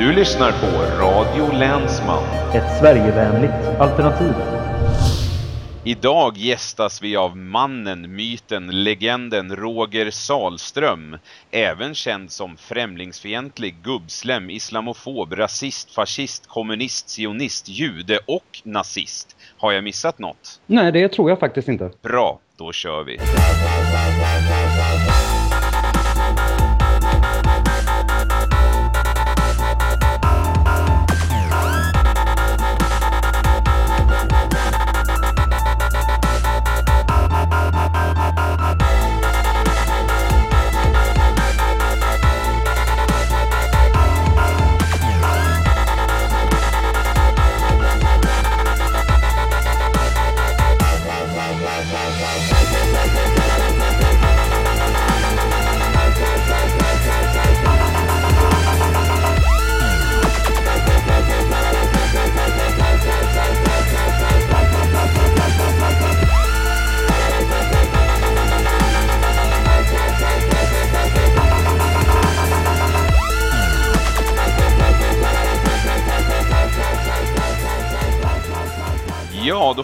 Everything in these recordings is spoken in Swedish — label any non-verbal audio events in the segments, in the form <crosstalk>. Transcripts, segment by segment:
Du lyssnar på Radio Länsman. Ett Sverigevänligt alternativ. Idag gästas vi av mannen, myten, legenden Roger Salström. Även känd som främlingsfientlig, gubbslem, islamofob, rasist, fascist, kommunist, sionist, jude och nazist. Har jag missat något? Nej, det tror jag faktiskt inte. Bra, då kör vi.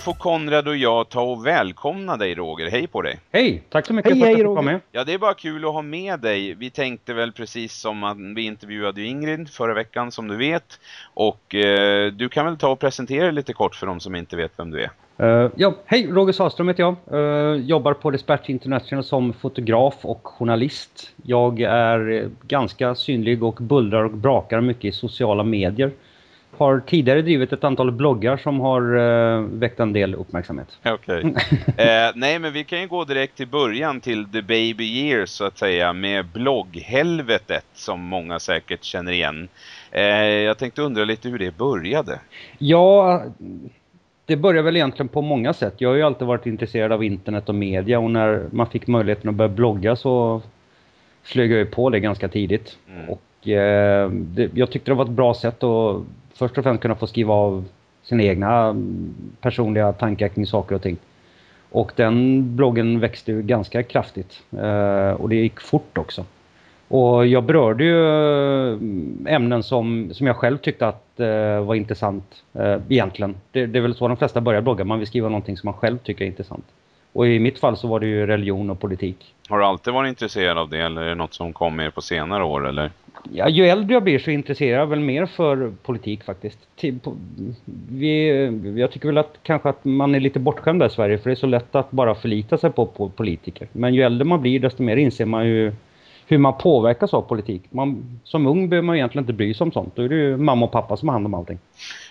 Får Konrad och jag ta och välkomna dig Roger. Hej på dig. Hej, tack så mycket Hej, för att hej, fick vara Roger. med. Ja, det är bara kul att ha med dig. Vi tänkte väl precis som att vi intervjuade ju Ingrid förra veckan som du vet. Och eh, du kan väl ta och presentera dig lite kort för de som inte vet vem du är. Eh, ja, hej, Roger Sahlström heter jag. Eh, jobbar på Dispatch International som fotograf och journalist. Jag är eh, ganska synlig och bullrar och brakar mycket i sociala medier. Har tidigare drivit ett antal bloggar som har eh, väckt en del uppmärksamhet. Okej. <laughs> eh, nej, men vi kan ju gå direkt till början till the baby years så att säga med blogghelvetet som många säkert känner igen. Eh, jag tänkte undra lite hur det började. Ja, det börjar väl egentligen på många sätt. Jag har ju alltid varit intresserad av internet och media och när man fick möjligheten att börja blogga så flög jag ju på det ganska tidigt. Mm. Och eh, det, jag tyckte det var ett bra sätt att först och främst kunna få skriva av sina egna mm, personliga tankar kring saker och ting. Och den bloggen växte ju ganska kraftigt. Eh, och det gick fort också. Och jag berörde ju mm, ämnen som, som jag själv tyckte att eh, var intressant eh, egentligen. Det, det är väl så de flesta börjar blogga. Man vill skriva någonting som man själv tycker är intressant. Och i mitt fall så var det ju religion och politik. Har du alltid varit intresserad av det eller är det något som kom mer på senare år eller? Ja, ju äldre jag blir så intresserar jag väl mer för politik faktiskt. Vi, jag tycker väl att kanske att man är lite bortskämd där i Sverige för det är så lätt att bara förlita sig på, på politiker. Men ju äldre man blir desto mer inser man ju hur man påverkas av politik. Man, som ung behöver man egentligen inte bry sig om sånt. Då är det ju mamma och pappa som har hand om allting.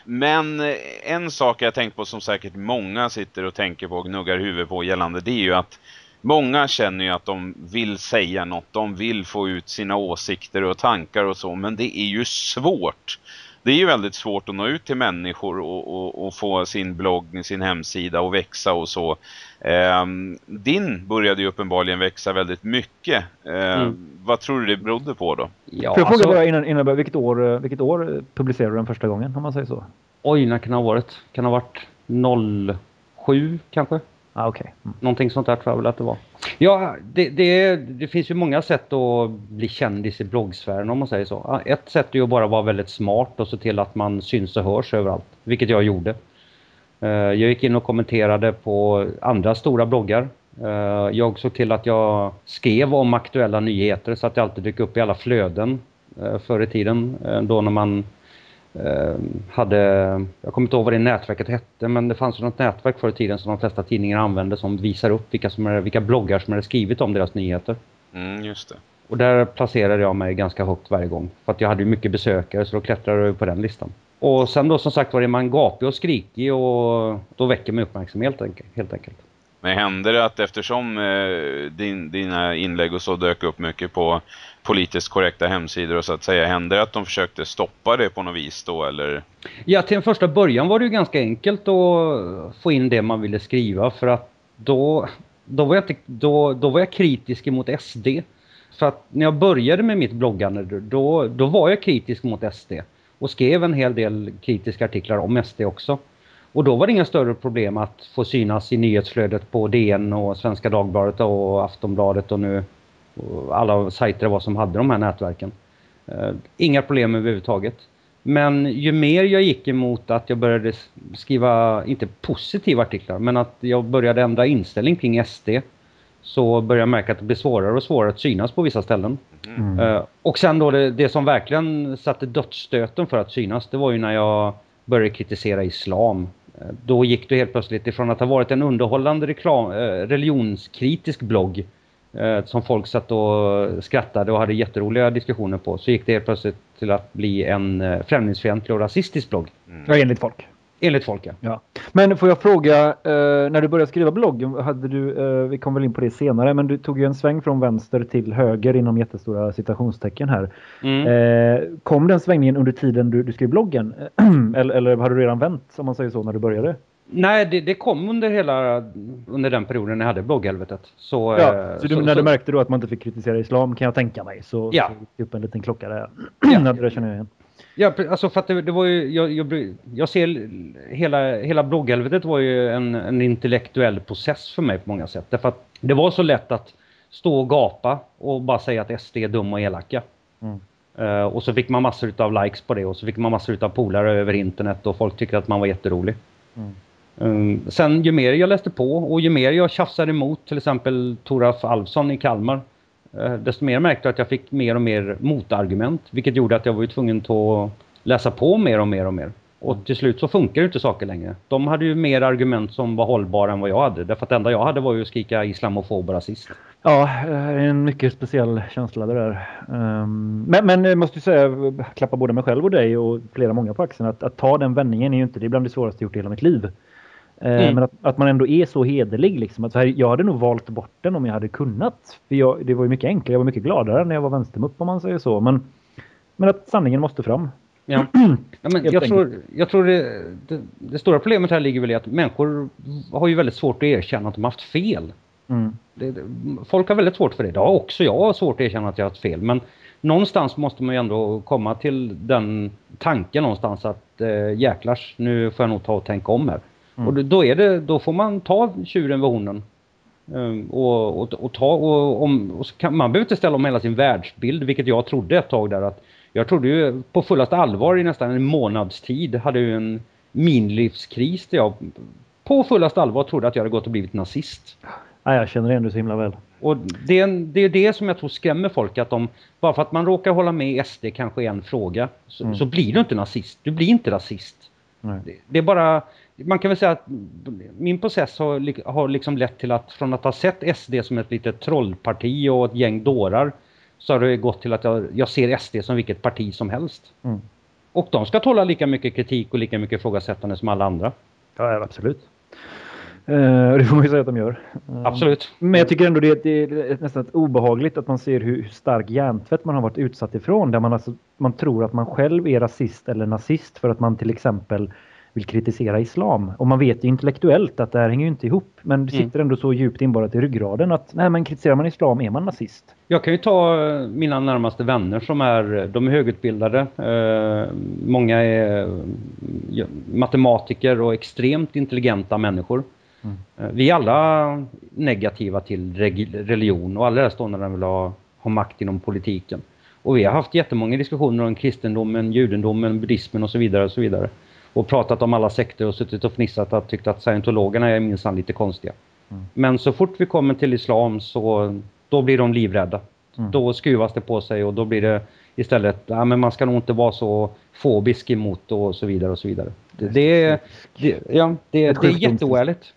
Men eh, en sak jag tänkt på som säkert många sitter och tänker på och gnuggar huvudet på gällande det är ju att många känner ju att de vill säga något, de vill få ut sina åsikter och tankar och så, men det är ju svårt. Det är ju väldigt svårt att nå ut till människor och, och, och få sin blogg, sin hemsida och växa och så. Ehm, din började ju uppenbarligen växa väldigt mycket. Ehm, Mm. Vad tror du det berodde på då? Ja, Får jag alltså- fråga innan, innan vilket år, eh, vilket år eh, publicerade du den första gången om man säger så? Oj, när kan det ha varit? Kan det ha varit 07 kanske? Ah, okej. Mm. Någonting sånt där tror jag väl att det var. Ja, det, det, det finns ju många sätt att bli kändis i bloggsfären om man säger så. Ja, Ett sätt är ju bara att vara väldigt smart och se till att man syns och hörs överallt. Vilket jag gjorde. Eh, Jag gick in och kommenterade på andra stora bloggar. Eh, Jag såg till att jag skrev om aktuella nyheter så att det alltid dök upp i alla flöden eh, förr i tiden. Då när man hade, jag kommer inte ihåg vad det nätverket hette, men det fanns ju något nätverk förr i tiden som de flesta tidningar använde som visar upp vilka, som är, vilka bloggar som hade skrivit om deras nyheter. Mm, just det. Och där placerade jag mig ganska högt varje gång. För att jag hade ju mycket besökare så då klättrade jag på den listan. Och sen då som sagt var är man gapig och skrikig och då väcker man uppmärksamhet helt enkelt. Helt enkelt. Men hände det att eftersom eh, din, dina inlägg och så dök upp mycket på politiskt korrekta hemsidor och så att säga, hände det att de försökte stoppa det på något vis då eller? Ja, till en första början var det ju ganska enkelt att få in det man ville skriva för att då, då, var, jag inte, då, då var jag kritisk mot SD. För att när jag började med mitt bloggande då, då var jag kritisk mot SD och skrev en hel del kritiska artiklar om SD också. Och då var det inga större problem att få synas i nyhetsflödet på DN och Svenska Dagbladet och Aftonbladet och nu och alla sajter vad som hade de här nätverken. Eh, inga problem överhuvudtaget. Men ju mer jag gick emot att jag började skriva, inte positiva artiklar, men att jag började ändra inställning kring SD så började jag märka att det blir svårare och svårare att synas på vissa ställen. Mm. Uh, och sen då det, det, som verkligen satte dödsstöten för att synas, det var ju när jag började kritisera islam. Eh, då gick det helt plötsligt ifrån att ha varit en underhållande reklam, eh, religionskritisk blogg eh, som folk satt och skrattade och hade jätteroliga diskussioner på, så gick det helt plötsligt till att bli en främlingsfientlig och rasistisk blogg. Mm. Ja, enligt folk. Enligt folk, ja. ja. Men får jag fråga, eh, när du började skriva blogg, hade du, eh, vi kommer väl in på det senare, men du tog ju en sväng från vänster till höger inom jättestora citationstecken här. Mm. Eh, kom den svängningen under tiden du, du skrev bloggen? <clears throat> eller, eller hade du redan vänt, om man säger så, när du började? Nej, det, det, kom under hela under den perioden när jag hade blogghelvetet. Så, ja, så, du, så när du märkte då att man inte fick kritisera islam kan jag tänka mig så, ja. det upp en liten klocka där. <clears throat> ja. det känner jag igen. Ja, alltså för att det, det var ju, jag, jag, jag, ser hela, hela blogghelvetet var ju en, en intellektuell process för mig på många sätt. Därför att det var så lätt att stå och gapa och bara säga att SD är dumma och elaka. Mm. Uh, och så fick man massor av likes på det och så fick man massor av polare över internet och folk tyckte att man var jätterolig. Mm. Um, sen ju mer jag läste på och ju mer jag tjafsade emot till exempel Toraf Alfsson i Kalmar Eh, desto mer märkte jag att jag fick mer och mer motargument. Vilket gjorde att jag var tvungen att läsa på mer och mer och mer. Och till slut så funkar ju inte saker längre. De hade ju mer argument som var hållbara än vad jag hade. Därför att det enda jag hade var ju att skrika islamofob och rasist. Ja, eh, en mycket speciell känsla det där. Ehm, men, men jag måste ju säga, klappa både mig själv och dig och flera många på axeln. Att, att ta den vändningen är ju inte det är bland det svåraste jag gjort i hela mitt liv. Eh, mm. Men att, att, man ändå är så hederlig. Liksom. Att här, jag hade nog valt bort den om jag hade kunnat. För jag, det var ju mycket enklare. Jag var mycket gladare när jag var vänstermupp om man säger så. Men, men att sanningen måste fram. Ja. <clears throat> ja men jag, tror, jag tror det, det, det, stora problemet här ligger väl i att människor har ju väldigt svårt att erkänna att de har haft fel. Mm. Det, folk har väldigt svårt för det. Det har också jag har svårt att erkänna att jag har haft fel. Men någonstans måste man ju ändå komma till den tanken någonstans att äh, jäklars, nu får jag nog ta och tänka om här. Mm. Och då, är det, då får man ta tjuren vid hornen. Um, och, och, och, ta, och, om, och kan, man behöver inte ställa om hela sin världsbild, vilket jag trodde ett tag där. att Jag trodde ju på fullast allvar i nästan en månads tid hade ju en minlivskris där jag på fullast allvar trodde att jag hade gått och blivit nazist. Ja, jag känner igen det så himla väl. Och det är, det är det som jag tror skrämmer folk. Att de, bara för att man råkar hålla med SD kanske en fråga så, mm. så blir du inte nazist. Du blir inte rasist. Det, det, är bara man kan väl säga att min process har, har liksom lett till att från att ha sett SD som ett litet trollparti och ett gäng dårar så har det gått till att jag, jag ser SD som vilket parti som helst. Mm. Och de ska tåla lika mycket kritik och lika mycket ifrågasättande som alla andra. Ja, absolut. Uh, det får man ju säga att de gör. Uh, absolut. Men jag tycker ändå det, det är nästan obehagligt att man ser hur stark hjärntvätt man har varit utsatt ifrån. Där man, alltså, man tror att man själv är rasist eller nazist för att man till exempel vill kritisera islam. Och man vet ju intellektuellt att det här hänger ju inte ihop. Men det mm. sitter mm. ändå så djupt inborrat i ryggraden att nej men kritiserar man islam är man nazist. Jag kan ju ta eh, mina närmaste vänner som är, de är högutbildade. Eh, många är matematiker och extremt intelligenta människor. Mm. Eh, vi är alla negativa till religion och alla när de vill ha, ha makt inom politiken. Och vi har haft jättemånga diskussioner om kristendomen, judendomen, buddhismen och så vidare och så vidare och pratat om alla sekter och suttit och fnissat och tyckt att scientologerna är minsann lite konstiga. Mm. Men så fort vi kommer till islam så då blir de livrädda. Mm. Då skruvas det på sig och då blir det istället, ja men man ska nog inte vara så fobisk emot och så vidare och så vidare. Det, det är, det, ja, det, det är jätteoärligt.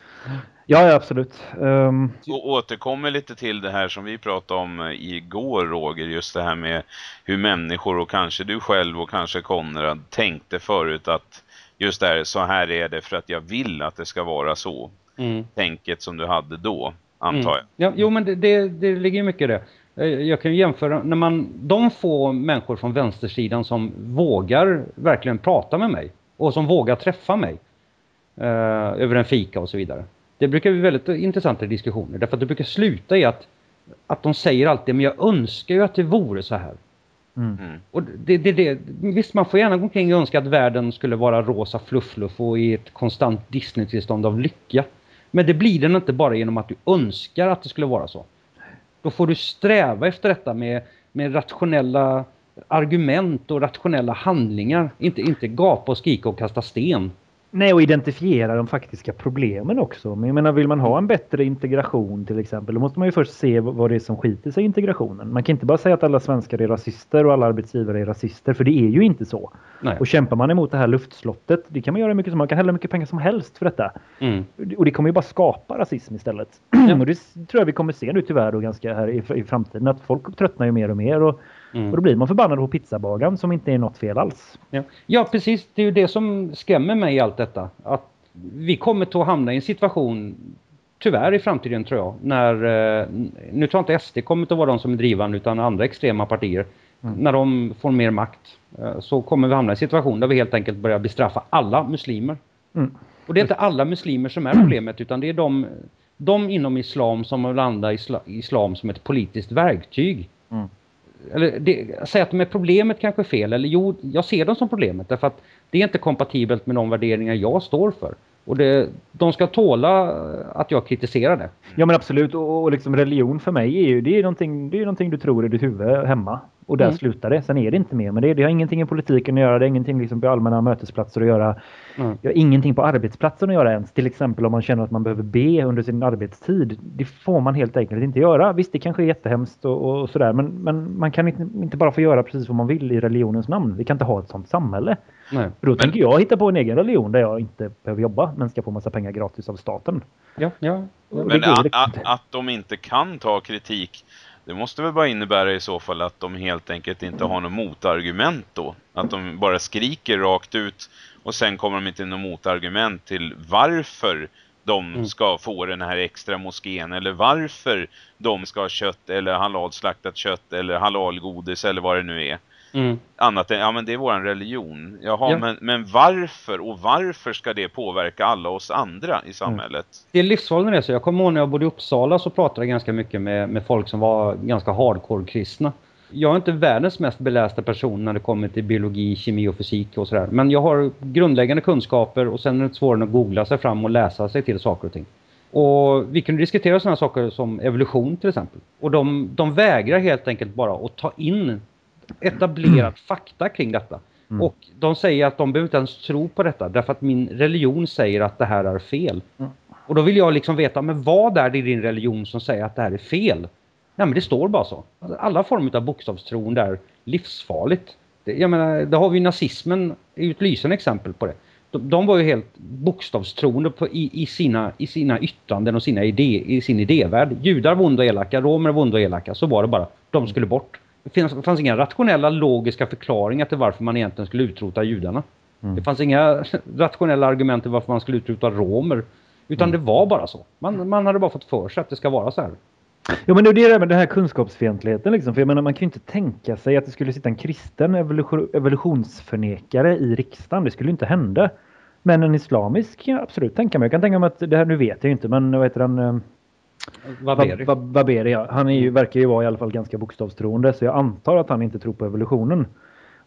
Ja, ja, absolut. Um... Och återkommer lite till det här som vi pratade om eh, igår Roger, just det här med hur människor och kanske du själv och kanske Konrad tänkte förut att just där, så här är det för att jag vill att det ska vara så. Mm. Tänket som du hade då, antar mm. jag. Ja, jo, men det, det, det ligger mycket i det. Eh, jag kan jämföra, när man, de få människor från vänstersidan som vågar verkligen prata med mig och som vågar träffa mig eh, över en fika och så vidare. Det brukar bli väldigt intressanta diskussioner därför att det brukar sluta i att, att de säger alltid men jag önskar ju att det vore så här. Mm. mm. Och det, det, det, visst, man får gärna gå omkring och önska att världen skulle vara rosa fluffluff och i ett konstant Disney-tillstånd av lycka. Men det blir den inte bara genom att du önskar att det skulle vara så. Då får du sträva efter detta med, med rationella argument och rationella handlingar. Inte, inte gapa och skrika och kasta sten. Nej, och identifiera de faktiska problemen också. Men jag menar, vill man ha en bättre integration till exempel, då måste man ju först se vad det är som skiter sig i integrationen. Man kan inte bara säga att alla svenskar är rasister och alla arbetsgivare är rasister, för det är ju inte så. Nej. Och kämpar man emot det här luftslottet, det kan man göra mycket som man kan hälla mycket pengar som helst för detta. Mm. Och det kommer ju bara skapa rasism istället. <clears throat> och det tror jag vi kommer se nu tyvärr då ganska här i, i framtiden, att folk tröttnar ju mer och mer. Och Mm. Och då blir man förbannad på pizzabagaren som inte är något fel alls. Ja. ja, precis. Det är ju det som skrämmer mig i allt detta. Att vi kommer att hamna i en situation, tyvärr i framtiden tror jag, när, eh, nu tror jag inte SD kommer att vara de som är drivande utan andra extrema partier. Mm. När de får mer makt eh, så kommer vi hamna i en situation där vi helt enkelt börjar bestraffa alla muslimer. Mm. Och det är inte alla muslimer som är <clears throat> problemet utan det är de, de inom islam som vill använda islam som ett politiskt verktyg. Mm eller det, säga att de är problemet kanske fel, eller jo, jag ser dem som problemet därför att det är inte kompatibelt med de värderingar jag står för. Och det, de ska tåla att jag kritiserar det. Ja men absolut, och, och liksom religion för mig är ju det är någonting, det är någonting du tror i ditt huvud hemma. Och där mm. slutar det. Sen är det inte mer. Men det, det har ingenting i politiken att göra. Det har ingenting liksom på allmänna mötesplatser att göra. Mm. Det har ingenting på arbetsplatsen att göra ens. Till exempel om man känner att man behöver be under sin arbetstid. Det får man helt enkelt inte göra. Visst, det kanske är jättehemskt och, och sådär. Men, men man kan inte, inte, bara få göra precis vad man vill i religionens namn. Vi kan inte ha ett sånt samhälle. Nej. För då men... tänker jag hitta på en egen religion där jag inte behöver jobba men ska få massa pengar gratis av staten. Ja, ja. Men att, att de inte kan ta kritik det måste väl bara innebära i så fall att de helt enkelt inte har något motargument då. Att de bara skriker rakt ut och sen kommer de inte något motargument till varför de mm. ska få den här extra moskén eller varför de ska ha kött eller halalslaktat kött eller halalgodis eller vad det nu är. Mm. Annat än, ja men det är våran religion. Jaha, ja. men, men varför och varför ska det påverka alla oss andra i samhället? Mm. Det är livsfarligt det så. Jag kommer ihåg när jag bodde i Uppsala så pratade jag ganska mycket med, med folk som var ganska hardcore-kristna. Jag är inte världens mest belästa person när det kommer till biologi, kemi och fysik och sådär. Men jag har grundläggande kunskaper och sen är det svårare att googla sig fram och läsa sig till saker och ting. Och vi kunde diskutera sådana saker som evolution till exempel. Och de, de vägrar helt enkelt bara att ta in etablerad mm. fakta kring detta. Mm. Och de säger att de behöver inte ens tro på detta därför att min religion säger att det här är fel. Mm. Och då vill jag liksom veta, men vad är det i din religion som säger att det här är fel? Nej men det står bara så. Alla former av bokstavstron är livsfarligt. Jag menar, det har vi nazismen är ett lysande exempel på det. De, de var ju helt bokstavstroende på, i, i, sina, i sina yttranden och sina idé, i sin idévärld. Judar var onda och elaka, romer var onda och elaka. Så var det bara. De skulle bort. Det fanns inga rationella logiska förklaringar till varför man egentligen skulle utrota judarna. Mm. Det fanns inga <laughs> rationella argument till varför man skulle utrota romer. Utan mm. det var bara så. Man, man hade bara fått för sig att det ska vara så här. Ja men det är det med den här kunskapsfientligheten liksom. För jag menar man kan ju inte tänka sig att det skulle sitta en kristen evolution, evolutionsförnekare i riksdagen. Det skulle inte hända. Men en islamisk kan jag absolut tänka mig. Jag kan tänka mig att det här, nu vet jag inte men vad heter den eh, Vaberi. Vaberi, ja. Han är ju, verkar ju vara i alla fall ganska bokstavstroende så jag antar att han inte tror på evolutionen.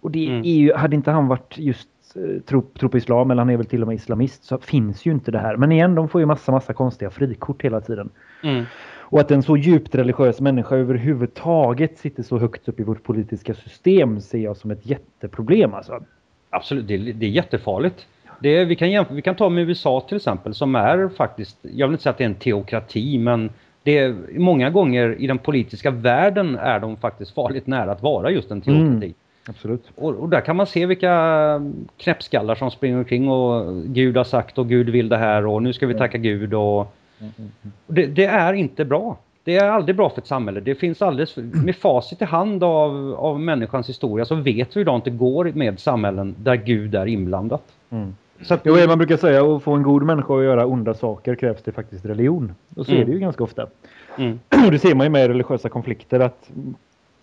Och det mm. är ju, hade inte han varit just eh, tro, tro på islam eller han är väl till och med islamist så finns ju inte det här. Men igen, de får ju massa, massa konstiga frikort hela tiden. Mm. Och att en så djupt religiös människa överhuvudtaget sitter så högt upp i vårt politiska system ser jag som ett jätteproblem. Alltså. Absolut, det, det är jättefarligt. Det, vi, kan jämföra, vi kan ta med USA till exempel som är faktiskt, jag vill inte säga att det är en teokrati men det är, många gånger i den politiska världen är de faktiskt farligt nära att vara just en teokrati. Mm, absolut. Och, och, där kan man se vilka knäppskallar som springer omkring och Gud har sagt och Gud vill det här och nu ska vi tacka Gud och mm, mm, mm. det, det är inte bra. Det är aldrig bra för ett samhälle. Det finns alldeles, med facit i hand av, av människans historia så vet vi idag inte går med samhällen där Gud är inblandat. Mm. Så att, jo, man brukar säga att få en god människa att göra onda saker krävs det faktiskt religion. Och så mm. är det ju ganska ofta. Mm. <clears throat> Och det ser man ju med religiösa konflikter att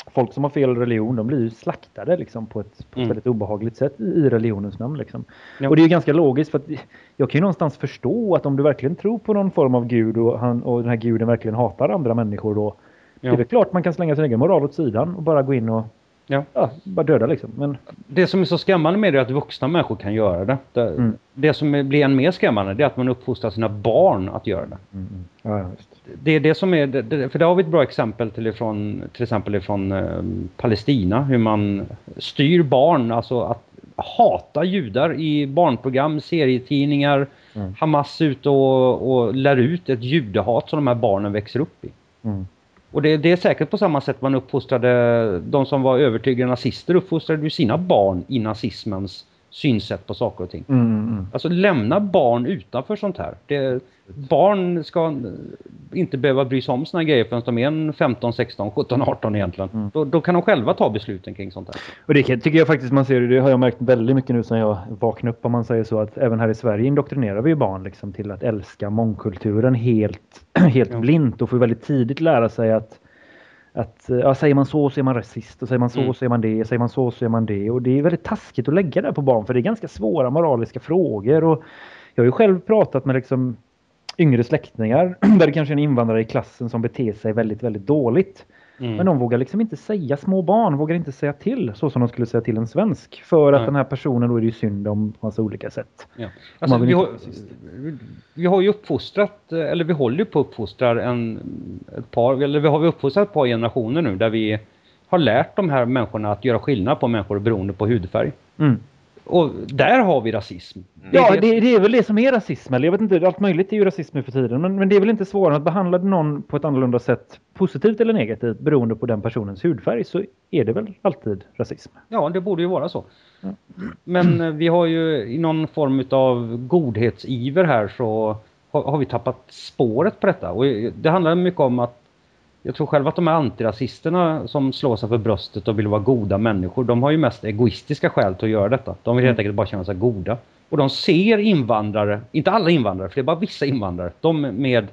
folk som har fel religion de blir ju slaktade liksom, på ett, på ett mm. väldigt obehagligt sätt i religionens namn. Liksom. Ja. Och det är ju ganska logiskt för att jag kan ju någonstans förstå att om du verkligen tror på någon form av gud och, han, och den här guden verkligen hatar andra människor då ja. det är väl klart man kan slänga sin egen moral åt sidan och bara gå in och Ja. ja, bara döda liksom. Men, Det som är så skrämmande med det är att vuxna människor kan göra det. Det, Mm. det som blir än mer skrämmande det är att man uppfostrar sina barn att göra det. mm, mm. Ja. Det är det som är, det- det, för där har vi ett bra exempel till, ifrån, till exempel ifrån eh, Palestina, hur man styr barn, alltså att hata judar i barnprogram, serietidningar, Mm. Hamas ut och, och lär ut ett judehat som de här barnen växer upp i. Mm. Och det, det är säkert på samma sätt man uppfostrade, de som var övertygade nazister uppfostrade ju sina barn i nazismens synsätt på saker och ting. Mm, mm, mm. Alltså lämna barn utanför sånt här. Det, barn ska inte behöva bry sig om såna grejer förrän de är en 15, 16, 17, 18 egentligen. Mm. Då, då kan de själva ta besluten kring sånt här. Och det tycker jag faktiskt man ser, det har jag märkt väldigt mycket nu sen jag vaknade upp om man säger så, att även här i Sverige indoktrinerar vi barn liksom till att älska mångkulturen helt, <clears throat> helt Ja. blint och får väldigt tidigt lära sig att att ja, säger man så så är man rasist och säger man så Mm. så är man det, säger man så så är man det. Och det är väldigt taskigt att lägga det på barn för det är ganska svåra moraliska frågor. Och jag har ju själv pratat med liksom yngre släktingar <clears throat> där det kanske är en invandrare i klassen som beter sig väldigt, väldigt dåligt. Mm. Men de vågar liksom inte säga, små barn vågar inte säga till så som de skulle säga till en svensk. För att den här personen då är det ju synd om massa olika sätt. Ja. Alltså, vi, har, vi har ju uppfostrat, eller vi håller ju på att uppfostra en, ett par, eller vi har vi uppfostrat ett par generationer nu där vi har lärt de här människorna att göra skillnad på människor beroende på hudfärg. Mm. Och där har vi rasism. Ja, är det, det är väl det som är rasism. Eller jag vet inte, allt möjligt är ju rasism nu för tiden. Men, men det är väl inte svårare att behandla någon på ett annorlunda sätt, positivt eller negativt, beroende på den personens hudfärg, så är det väl alltid rasism. Ja, det borde ju vara så. Ja. Men eh, vi har ju i någon form av godhetsiver här så har, har vi tappat spåret på detta. Och eh, det handlar mycket om att jag tror själv att de här antirasisterna som slår sig för bröstet och vill vara goda människor, de har ju mest egoistiska skäl till att göra detta. De vill helt enkelt bara känna sig goda. Och de ser invandrare, inte alla invandrare, för det är bara vissa invandrare, de med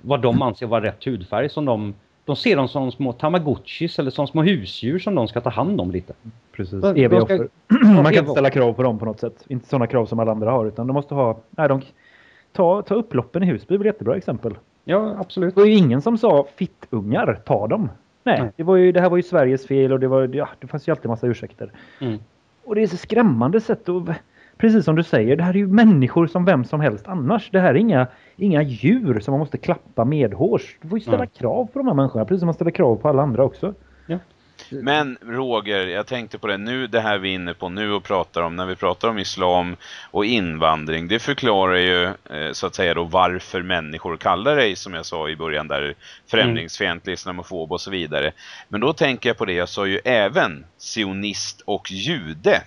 vad de anser vara rätt hudfärg som de de ser dem som små tamagotchis eller som små husdjur som de ska ta hand om lite. Precis. Eviga offer. <clears throat> Man kan inte ställa krav på dem på något sätt. Inte sådana krav som alla andra har, utan de måste ha... Nej, de, ta, ta upploppen i Husby väl ett jättebra exempel. Ja, absolut. Det var ju ingen som sa fittungar, ta dem. Nej, Nej. Det, var ju, det här var ju Sveriges fel och det, var, ja, det fanns ju alltid massa ursäkter. Mm. Och det är så skrämmande sätt att... Precis som du säger, det här är ju människor som vem som helst annars. Det här är inga, inga djur som man måste klappa medhårs. Du får ju ställa Nej. krav på de här människorna, precis som man ställer krav på alla andra också. Men Roger, jag tänkte på det nu, det här vi är inne på nu och pratar om, när vi pratar om islam och invandring, det förklarar ju eh, så att säga då varför människor kallar dig, som jag sa i början där, främlingsfientlig, islamofob och så vidare. Men då tänker jag på det, jag sa ju även sionist och jude.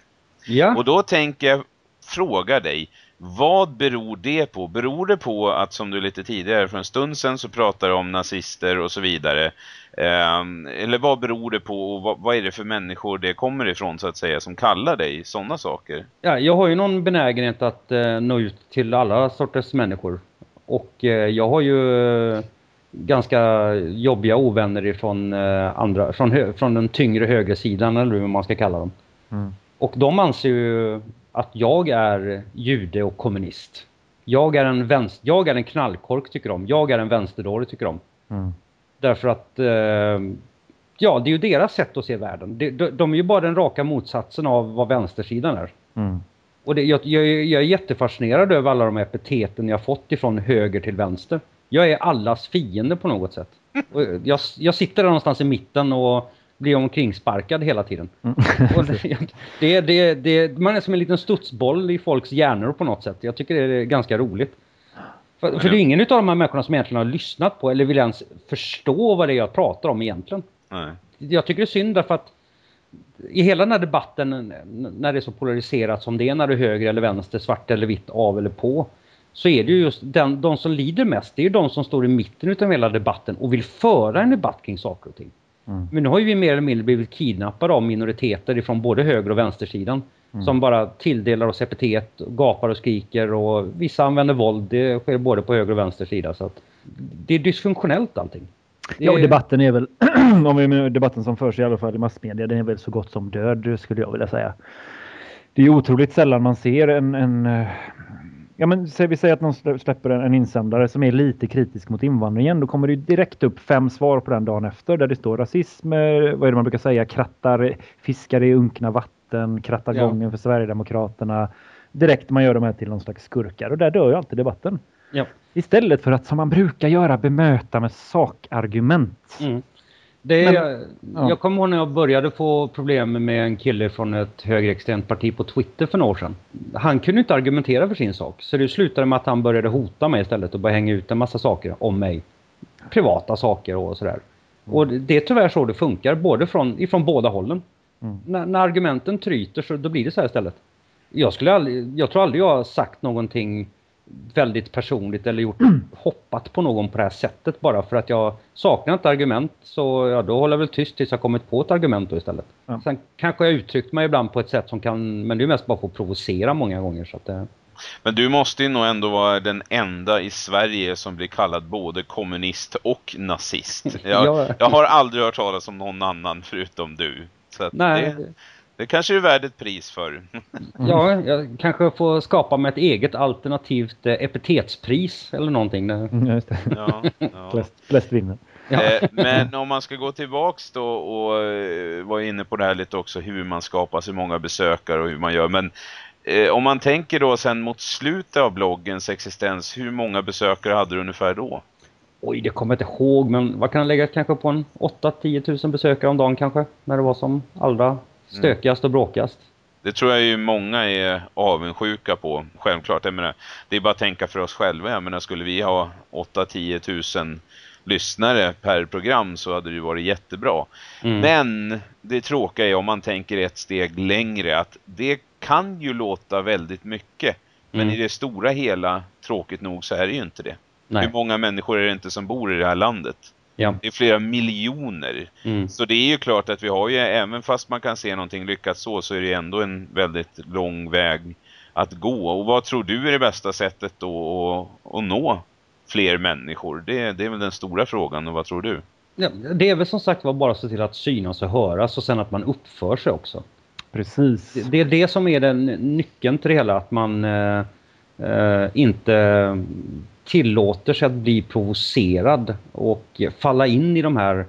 Ja. Och då tänker jag fråga dig, vad beror det på? Beror det på att som du lite tidigare för en stund sedan så pratar om nazister och så vidare? Ehm, eller vad beror det på och vad, vad är det för människor det kommer ifrån så att säga som kallar dig sådana saker? Ja, jag har ju någon benägenhet att eh, nå ut till alla sorters människor. Och eh, jag har ju eh, ganska jobbiga ovänner ifrån eh, andra, från, från den tyngre högersidan eller hur man ska kalla dem. Mm. Och de anser ju att jag är jude och kommunist. Jag är en, vänster, jag är en knallkork tycker de. Jag är en vänsterdåre tycker de. Mm. Därför att eh, ja, det är ju deras sätt att se världen. De, de, de är ju bara den raka motsatsen av vad vänstersidan är. Mm. Och det, jag, jag, jag är jättefascinerad över alla de epiteten jag fått ifrån höger till vänster. Jag är allas fiende på något sätt. Jag, jag sitter där någonstans i mitten och blir omkringsparkad hela tiden. Mm. <laughs> Och det, det, det, det, man är som en liten studsboll i folks hjärnor på något sätt. Jag tycker det är ganska roligt. För, för det är ingen av de här människorna som egentligen har lyssnat på eller vill ens förstå vad det är jag pratar om egentligen. Nej. Jag tycker det är synd därför att i hela den här debatten när det är så polariserat som det är när det är höger eller vänster, svart eller vitt, av eller på. Så är det ju just den, de som lider mest, det är ju de som står i mitten utav hela debatten och vill föra en debatt kring saker och ting. Mm. Men nu har ju vi mer eller mindre blivit kidnappade av minoriteter ifrån både höger och vänstersidan. Som bara tilldelar oss epitet, gapar och skriker och vissa använder våld. Det sker både på höger och vänster sida. Så det är dysfunktionellt allting. Det Ja, och debatten är väl, <clears throat> om vi med debatten som förs i alla fall i massmedia, den är väl så gott som död skulle jag vilja säga. Det är otroligt sällan man ser en, en, eh, ja, men vi säger att någon släpper en, en insändare som är lite kritisk mot invandringen. Då kommer det direkt upp fem svar på den dagen efter där det står rasism, eh, vad är det man brukar säga, krattar, fiskar i unkna vatten, krattar Ja. gången för Sverigedemokraterna. Direkt man gör de här till någon slags skurkar och där dör ju alltid debatten. Ja. Istället för att som man brukar göra bemöta med sakargument. Mm. Det är, ja. Jag kommer ihåg när jag började få problem med en kille från ett högerextremt parti på Twitter för några år sedan. Han kunde inte argumentera för sin sak. Så det slutade med att han började hota mig istället och började hänga ut en massa saker om mig. Privata saker och sådär. Och det det är tyvärr så det funkar, både från, ifrån båda hållen. Mm. När, när argumenten tryter så då blir det så här istället. Jag, skulle aldrig, jag tror aldrig jag har sagt någonting väldigt personligt eller gjort <clears throat> hoppat på någon på det här sättet bara för att jag saknar ett argument så ja, då håller jag väl tyst tills jag kommit på ett argument då istället. Ja. Sen kanske jag uttryckt mig ibland på ett sätt som kan, men det är mest bara för att provocera många gånger så att eh, Men du måste ju nog ändå vara den enda i Sverige som blir kallad både kommunist och nazist. <laughs> Jag, Ja. jag har aldrig hört talas om någon annan förutom du. Så att nej, det, det kanske är värd ett pris för. ja, jag kanske får skapa mig ett eget alternativt eh, epitetspris eller någonting. Det- Mm, ja, just det. Ja, ja. <laughs> Flest, flest vinner. Ja. Eh, Men om man ska gå tillbaks då och eh, vara inne på det här lite också hur man skapar så många besökare och hur man gör. Men eh, om man tänker då sen mot slutet av bloggens existens, hur många besökare hade du ungefär då? Oj, det kommer jag inte ihåg, men vad kan jag lägga kanske på en 8-10 tusen besökare om dagen kanske? När det var som allra stökigast och bråkigast. Det tror jag ju många är avundsjuka på, självklart. Jag menar, det är bara att tänka för oss själva. Jag menar, skulle vi ha 8-10 tusen lyssnare per program så hade det ju varit jättebra. Mm. Men det tråkiga är om man tänker ett steg längre att det kan ju låta väldigt mycket. Men Mm. i det stora hela, tråkigt nog, så är det ju inte det. Nej. Hur många människor är det inte som bor i det här landet? Ja. Det är flera miljoner. Mm. Så det är ju klart att vi har ju, även fast man kan se någonting lyckat så, så är det ändå en väldigt lång väg att gå. Och vad tror du är det bästa sättet då att, att nå fler människor? Det, det är väl den stora frågan, och vad tror du? Ja, det är väl som sagt var bara att se till att synas och höras och sen att man uppför sig också. Precis. Det, det är det som är den nyckeln till det hela, att man eh, eh, inte tillåter sig att bli provocerad och falla in i de här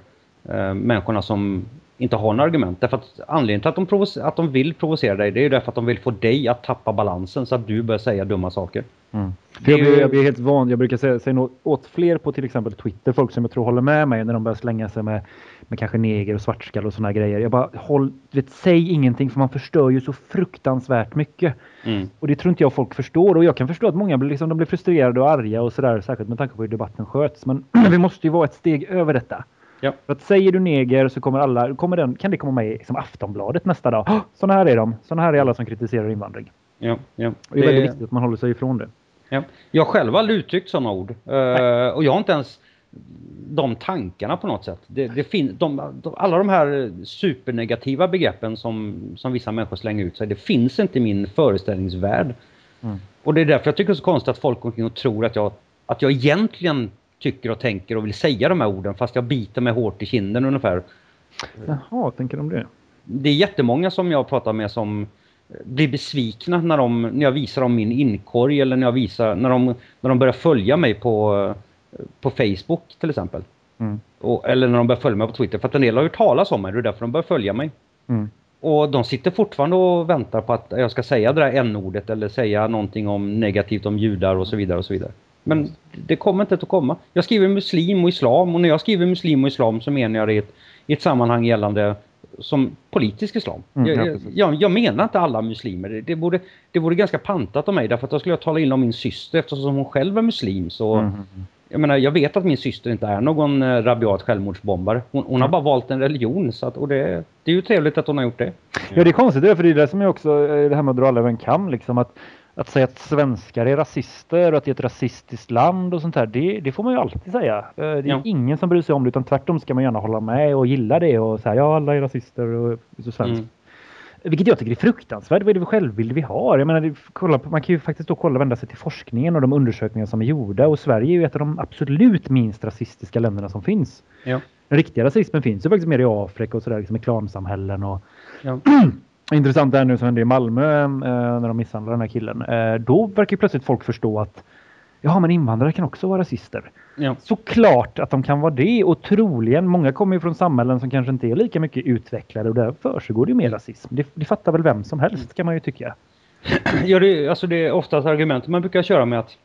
eh, människorna som inte har några argument. Därför att anledningen till att de, att de vill provocera dig, det är ju därför att de vill få dig att tappa balansen så att du börjar säga dumma saker. Mm. Jag, är blir, jag blir helt van. Jag brukar säga, säga något åt fler på till exempel Twitter. Folk som jag tror håller med mig när de börjar slänga sig med, med kanske neger och svartskall och såna här grejer. Jag bara, håll, vet, säg ingenting för man förstör ju så fruktansvärt mycket. Mm. Och det tror inte jag folk förstår. Och jag kan förstå att många blir, liksom, de blir frustrerade och arga och sådär. Särskilt med tanke på hur debatten sköts. Men <clears throat> vi måste ju vara ett steg över detta. Ja. För att säger du neger så kommer alla, kommer den, kan det komma med i liksom Aftonbladet nästa dag. "Åh, Såna här är de. Såna här är alla som kritiserar invandring. Ja, ja. Och det är väldigt viktigt att man håller sig ifrån det. Ja. Jag själv har aldrig uttryckt sådana ord. Eh, och jag har inte ens de tankarna på något sätt. Det, det fin- de, de, alla de här supernegativa begreppen som, som vissa människor slänger ut sig, det finns inte i min föreställningsvärld. Mm. Och det är därför jag tycker det är så konstigt att folk omkring och tror att jag, att jag egentligen tycker och tänker och vill säga de här orden fast jag biter mig hårt i kinden ungefär. Jaha, tänker de det? Det är jättemånga som jag pratar med som blir besvikna när, de, när jag visar dem min inkorg eller när jag visar när de, när de börjar följa mig på, på Facebook till exempel. Mm. Och, eller när de börjar följa mig på Twitter. För att en del har hört talas om mig, det är därför de börjar följa mig. Mm. Och de sitter fortfarande och väntar på att jag ska säga det där n-ordet eller säga någonting om negativt om judar och så vidare och så vidare. Men det kommer inte att komma. Jag skriver muslim och islam och när jag skriver muslim och islam så menar jag det i ett, i ett sammanhang gällande som politisk islam. Mm, ja, jag, precis. jag, jag menar inte alla muslimer. Det, det, borde, det vore ganska pantat av mig därför att då skulle jag tala in om min syster eftersom hon själv är muslim. Så Mm. Jag menar, jag vet att min syster inte är någon eh, rabiat självmordsbombare. Hon, hon har bara valt en religion så att, och det, det är ju trevligt att hon har gjort det. Ja, det är konstigt det, för det är det som är också eh, det här med att dra alla över en kam. Liksom, att, att säga att svenskar är rasister och att det är ett rasistiskt land och sånt här, det, det får man ju alltid säga. Eh, Det är Ja. ingen som bryr sig om det, utan tvärtom ska man gärna hålla med och gilla det och säga ja, alla är rasister och så svenskt. Mm. Vilket jag tycker är fruktansvärt. Vad är det för självbild vi har? Jag menar, det, kolla, på- man kan ju faktiskt då kolla vända sig till forskningen och de undersökningar som är gjorda. Och Sverige är ju ett av de absolut minst rasistiska länderna som finns. Ja. Den riktiga rasismen finns ju faktiskt mer i Afrika och sådär, liksom i klansamhällen och Ja. <clears throat> Intressant här nu som hände i Malmö eh, när de misshandlade den här killen. Eh, då verkar plötsligt folk förstå att ja, men invandrare kan också vara rasister. Ja. Såklart att de kan vara det och troligen, många kommer ju från samhällen som kanske inte är lika mycket utvecklade och där försiggår det ju mer rasism. Det, det fattar väl vem som helst kan man ju tycka. <clears throat> Ja, det, alltså det är oftast argumentet man brukar köra med att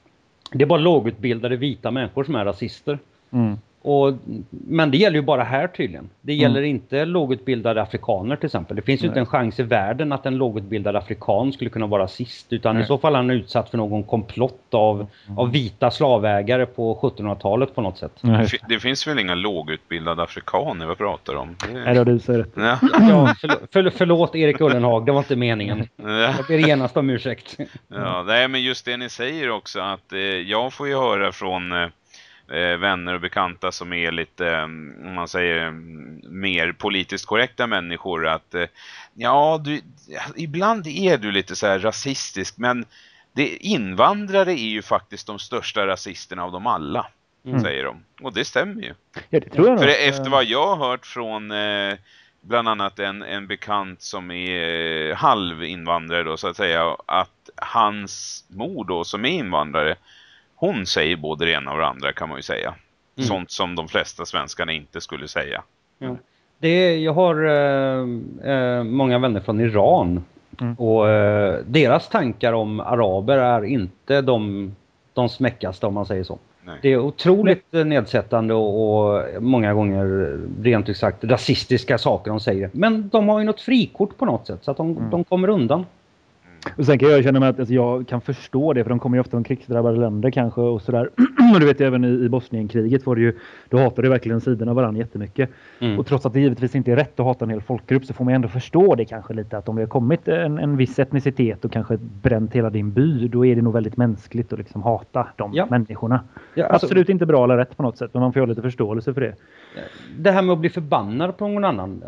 det är bara lågutbildade vita människor som är rasister. Mm. Och, men det gäller ju bara här tydligen. Det gäller inte lågutbildade afrikaner till exempel. Det finns ju inte en chans i världen att en lågutbildad afrikan skulle kunna vara rasist. Utan i Nej. så fall är han utsatt för någon komplott av, av vita slavägare på 1700-talet på något sätt. Det, Nej, det finns väl inga lågutbildade afrikaner vad pratar om? Det- Nej, då du säger rätt. Ja. Ja, förlåt, för, förlåt Erik Ullenhag, det var inte meningen. Ja. Jag ber genast om ursäkt. Ja, nej, men just det ni säger också att eh, jag får ju höra från eh, eh, vänner och bekanta som är lite, eh, om man säger, mm, mer politiskt korrekta människor att eh, ja, du, ibland är du lite så här rasistisk, men det, invandrare är ju faktiskt de största rasisterna av dem alla, Mm. säger de. Och det stämmer ju. Ja, det tror jag För det, efter vad jag har hört från eh, bland annat en, en bekant som är eh, halvinvandrare då så att säga att hans mor då som är invandrare hon säger både det ena och det andra kan man ju säga. Mm. Sånt som de flesta svenskarna inte skulle säga. Ja. Det är, jag har eh, eh, många vänner från Iran. Mm. Och eh, deras tankar om araber är inte de, de smäckaste om man säger så. Nej. Det är otroligt nedsättande och, och många gånger rent ut sagt rasistiska saker de säger. Men de har ju något frikort på något sätt så att de, Mm. de kommer undan. Och sen kan jag känna mig att alltså, jag kan förstå det för de kommer ju ofta från krigsdrabbade länder kanske och sådär. <clears throat> och du vet även i, i Bosnienkriget var det ju, då hatade verkligen sidorna varandra jättemycket. Mm. Och trots att det givetvis inte är rätt att hata en hel folkgrupp så får man ändå förstå det kanske lite att om det har kommit en, en viss etnicitet och kanske bränt hela din by då är det nog väldigt mänskligt att liksom hata de Ja. människorna. Ja, alltså- Absolut inte bra eller rätt på något sätt men man får ju ha lite förståelse för det. Det här med att bli förbannad på någon annan.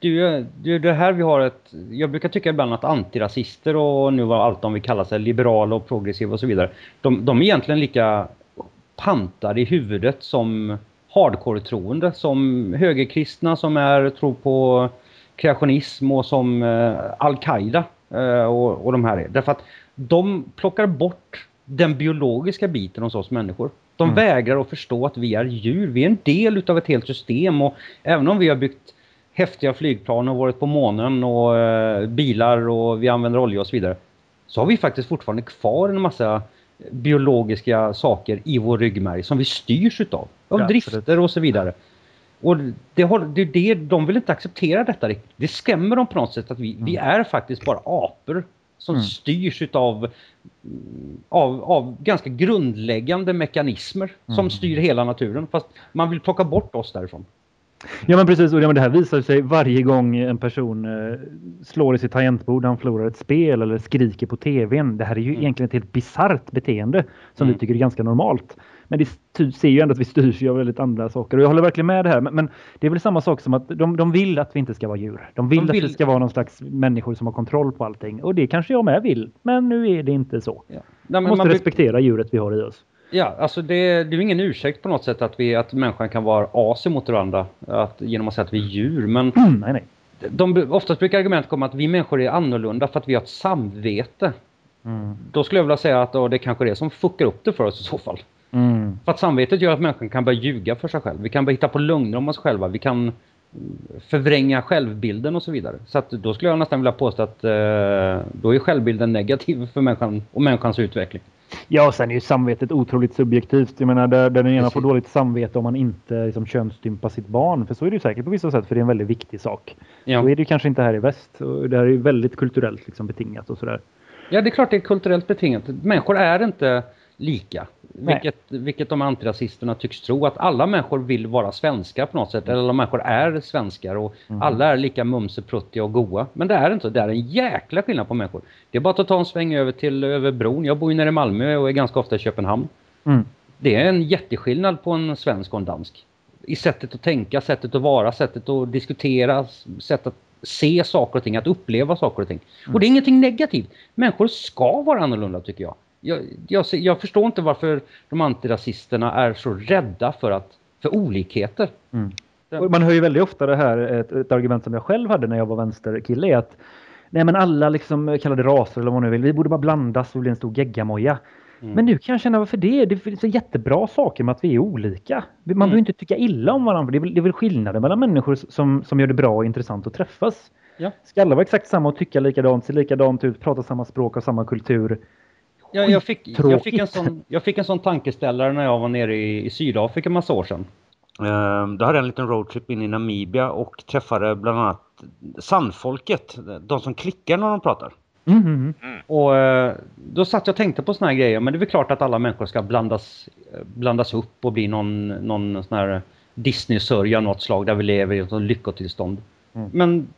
Det är ju det, är det här vi har ett... Jag brukar tycka ibland att antirasister och nu vad allt de vill kalla sig, liberala och progressiva och så vidare. De, de är egentligen lika pantade i huvudet som hardcore-troende. Som högerkristna som är, tror på kreationism och som eh, Al-Qaida eh, och, och de här är. Därför att de plockar bort den biologiska biten hos oss människor. De Mm. vägrar att förstå att vi är djur. Vi är en del utav ett helt system och även om vi har byggt häftiga flygplan och varit på månen och eh, bilar och vi använder olja och så vidare. Så har vi faktiskt fortfarande kvar en massa biologiska saker i vår ryggmärg som vi styrs utav. Av Ja, drifter och så vidare. Och det, har, det, det, de vill inte acceptera detta riktigt. Det skrämmer dem på något sätt att vi, vi är faktiskt bara apor som Mm. styrs utav av, av ganska grundläggande mekanismer som Mm. styr hela naturen. Fast man vill plocka bort oss därifrån. Ja men precis och det, här visar sig varje gång en person eh, slår i sitt tangentbord, han förlorar ett spel eller skriker på tvn. Det här är ju Mm. egentligen ett helt bisarrt beteende som Mm. vi tycker är ganska normalt. Men det ser ju ändå att vi styrs av väldigt andra saker och jag håller verkligen med det här. Men, men det är väl samma sak som att de, de vill att vi inte ska vara djur. De vill, De vill- att vi ska vara någon slags människor som har kontroll på allting och det kanske jag med vill. Men nu är det inte så. Ja. Nej, Man måste man, respektera djuret vi har i oss. Ja, alltså det, det är ju ingen ursäkt på något sätt att, vi, att människan kan vara as mot varandra att, genom att säga att vi är djur. Men <clears throat> nej nej. de, oftast brukar argument komma att vi människor är annorlunda för att vi har ett samvete. Mm. Då skulle jag vilja säga att det kanske är det som fuckar upp det för oss i så fall. Mm. För att samvetet gör att människan kan börja ljuga för sig själv. Vi kan börja hitta på lögner om oss själva. Vi kan mm, förvränga självbilden och så vidare. Så att då skulle jag nästan vilja påstå att eh, då är självbilden negativ för människan och människans utveckling. Ja, och sen är ju samvetet otroligt subjektivt. Jag menar, där, där den ena Precis. får dåligt samvete om man inte liksom, könsstympar sitt barn. För så är det ju säkert på vissa sätt, för det är en väldigt viktig sak. Ja. Så är det ju kanske inte här i väst. Och det här är ju väldigt kulturellt liksom, betingat och sådär. ja, det är klart det är kulturellt betingat. Människor är inte lika. Nej. Vilket, vilket de antirasisterna tycks tro. Att alla människor vill vara svenskar på något sätt. Eller alla människor är svenskar. Och Mm. alla är lika mumsepruttiga och goa. Men det är inte. Det är en jäkla skillnad på människor. Det är bara att ta en sväng över till över bron. Jag bor ju nere i Malmö och är ganska ofta i Köpenhamn. Mm. Det är en jätteskillnad på en svensk och en dansk. I sättet att tänka, sättet att vara, sättet att diskutera, sättet att se saker och ting, att uppleva saker och ting. Och det är ingenting negativt. Människor ska vara annorlunda tycker jag. Jag, jag, jag förstår inte varför de antirasisterna är så rädda för, att, för olikheter. Och man hör ju väldigt ofta det här, ett, ett argument som jag själv hade när jag var vänsterkille, är att nej men alla liksom kallade raser eller vad man nu vill. Vi borde bara blandas och bli en stor geggamoja. Mm. Men nu kan jag känna varför det? Det finns jättebra saker med att vi är olika. Man mm. behöver inte tycka illa om varandra. Det är väl, det är väl skillnader mellan människor som, som gör det bra och intressant att träffas. Ja. Ska alla vara exakt samma och tycka likadant, se likadant ut, prata samma språk och samma kultur? Ja, jag, fick, jag, fick en sån, jag fick en sån tankeställare när jag var nere i, i Sydafrika massa år sedan. Ehm, då hade jag en liten roadtrip in i Namibia och träffade bland annat sandfolket. De som klickar när de pratar. Mm, mm, mm. Och eh, då satt jag och tänkte på såna här grejer. Men det är väl klart att alla människor ska blandas, blandas upp och bli någon, någon sån här Disney-sörja något slag där vi lever i ett lyckotillstånd. Mm. Men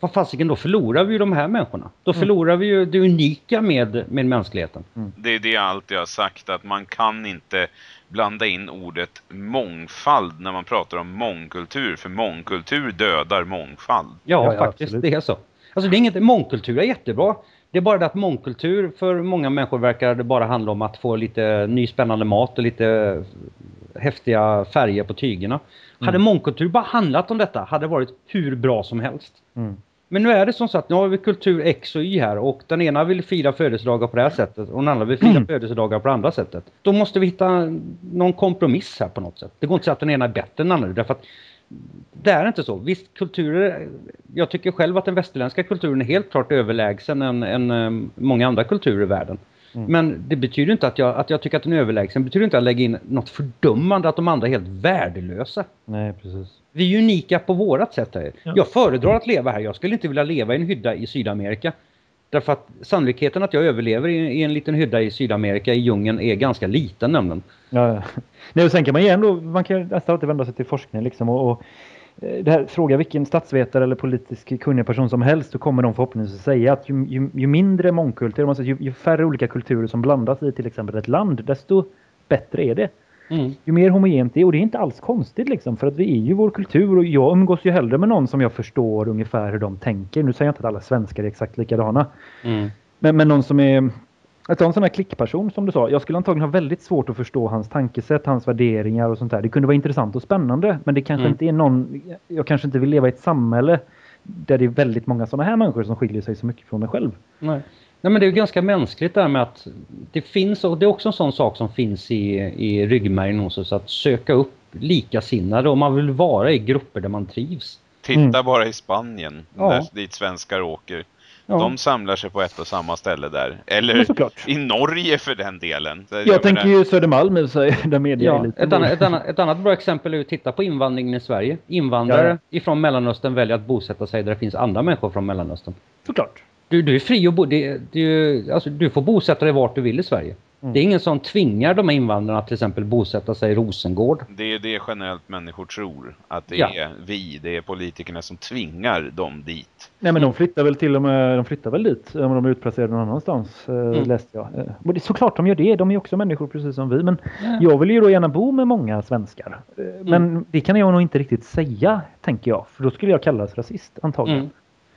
vad fasiken, då förlorar vi ju de här människorna. Då mm. förlorar vi ju det unika med, med mänskligheten. Mm. Det är det jag alltid har sagt, att man kan inte blanda in ordet mångfald när man pratar om mångkultur. För mångkultur dödar mångfald. Ja, ja, ja faktiskt. Absolut. Det är så. Alltså det är inget, mångkultur är jättebra. Det är bara det att mångkultur för många människor verkar det bara handla om att få lite ny spännande mat och lite häftiga färger på tygerna. Mm. Hade mångkultur bara handlat om detta hade det varit hur bra som helst. Mm. Men nu är det som sagt, nu har vi kultur X och Y här och den ena vill fira födelsedagar på det här sättet och den andra vill fira mm. födelsedagar på det andra sättet. Då måste vi hitta någon kompromiss här på något sätt. Det går inte att säga att den ena är bättre än den andra därför att det är inte så. Visst, kulturer, jag tycker själv att den västerländska kulturen är helt klart överlägsen än, än eh, många andra kulturer i världen. Mm. Men det betyder inte att jag, att jag tycker att den är överlägsen. Det betyder inte att jag lägger in något fördömande att de andra är helt värdelösa. Nej, precis. Vi är unika på vårat sätt här. Ja. Jag föredrar att leva här. Jag skulle inte vilja leva i en hydda i Sydamerika. Därför att sannolikheten att jag överlever i, en liten hydda i Sydamerika i djungeln är ganska liten nämligen. Ja, ja. Nej, och sen kan man ju ändå, man kan nästan alltid vända sig till forskning liksom och, och eh, det här, fråga vilken statsvetare eller politisk kunnig person som helst så kommer de förhoppningsvis säga att ju, ju, ju mindre mångkultur, alltså ju, ju färre olika kulturer som blandas i till exempel ett land, desto bättre är det. Mm. Ju mer homogent det är, och det är inte alls konstigt liksom, för att vi är ju vår kultur och jag umgås ju hellre med någon som jag förstår ungefär hur de tänker. Nu säger jag inte att alla svenskar är exakt likadana. Mm. Men, men någon som är att ta en sån här klickperson som du sa. Jag skulle antagligen ha väldigt svårt att förstå hans tankesätt, hans värderingar och sånt där. Det kunde vara intressant och spännande. Men det kanske mm. inte är någon... Jag kanske inte vill leva i ett samhälle där det är väldigt många sådana här människor som skiljer sig så mycket från mig själv. Nej. Nej men det är ju ganska mänskligt där med att det finns, och det är också en sån sak som finns i, i ryggmärgen hos oss, att söka upp likasinnade och man vill vara i grupper där man trivs. Titta mm. bara i Spanien, ja. där, dit svenskar åker. Ja. De samlar sig på ett och samma ställe där. Eller i Norge för den delen. Jag, jag tänker menar... ju Södermalm sig, <laughs> där media ja, ett, annat, ett, annat, ett annat bra exempel är att titta på invandringen i Sverige. Invandrare ja, ja. ifrån Mellanöstern väljer att bosätta sig där det finns andra människor från Mellanöstern. Såklart. Du, du är fri att bo, det, det, alltså, du får bosätta dig vart du vill i Sverige. Mm. Det är ingen som tvingar de här invandrarna att till exempel bosätta sig i Rosengård. Det är det generellt människor tror. Att det ja. är vi, det är politikerna som tvingar dem dit. Nej men de flyttar väl till och med, de flyttar väl dit om de är utplacerade någon annanstans, eh, mm. läste jag. Eh, och det, såklart de gör det, de är också människor precis som vi. Men ja. jag vill ju då gärna bo med många svenskar. Eh, men mm. det kan jag nog inte riktigt säga, tänker jag. För då skulle jag kallas rasist, antagligen.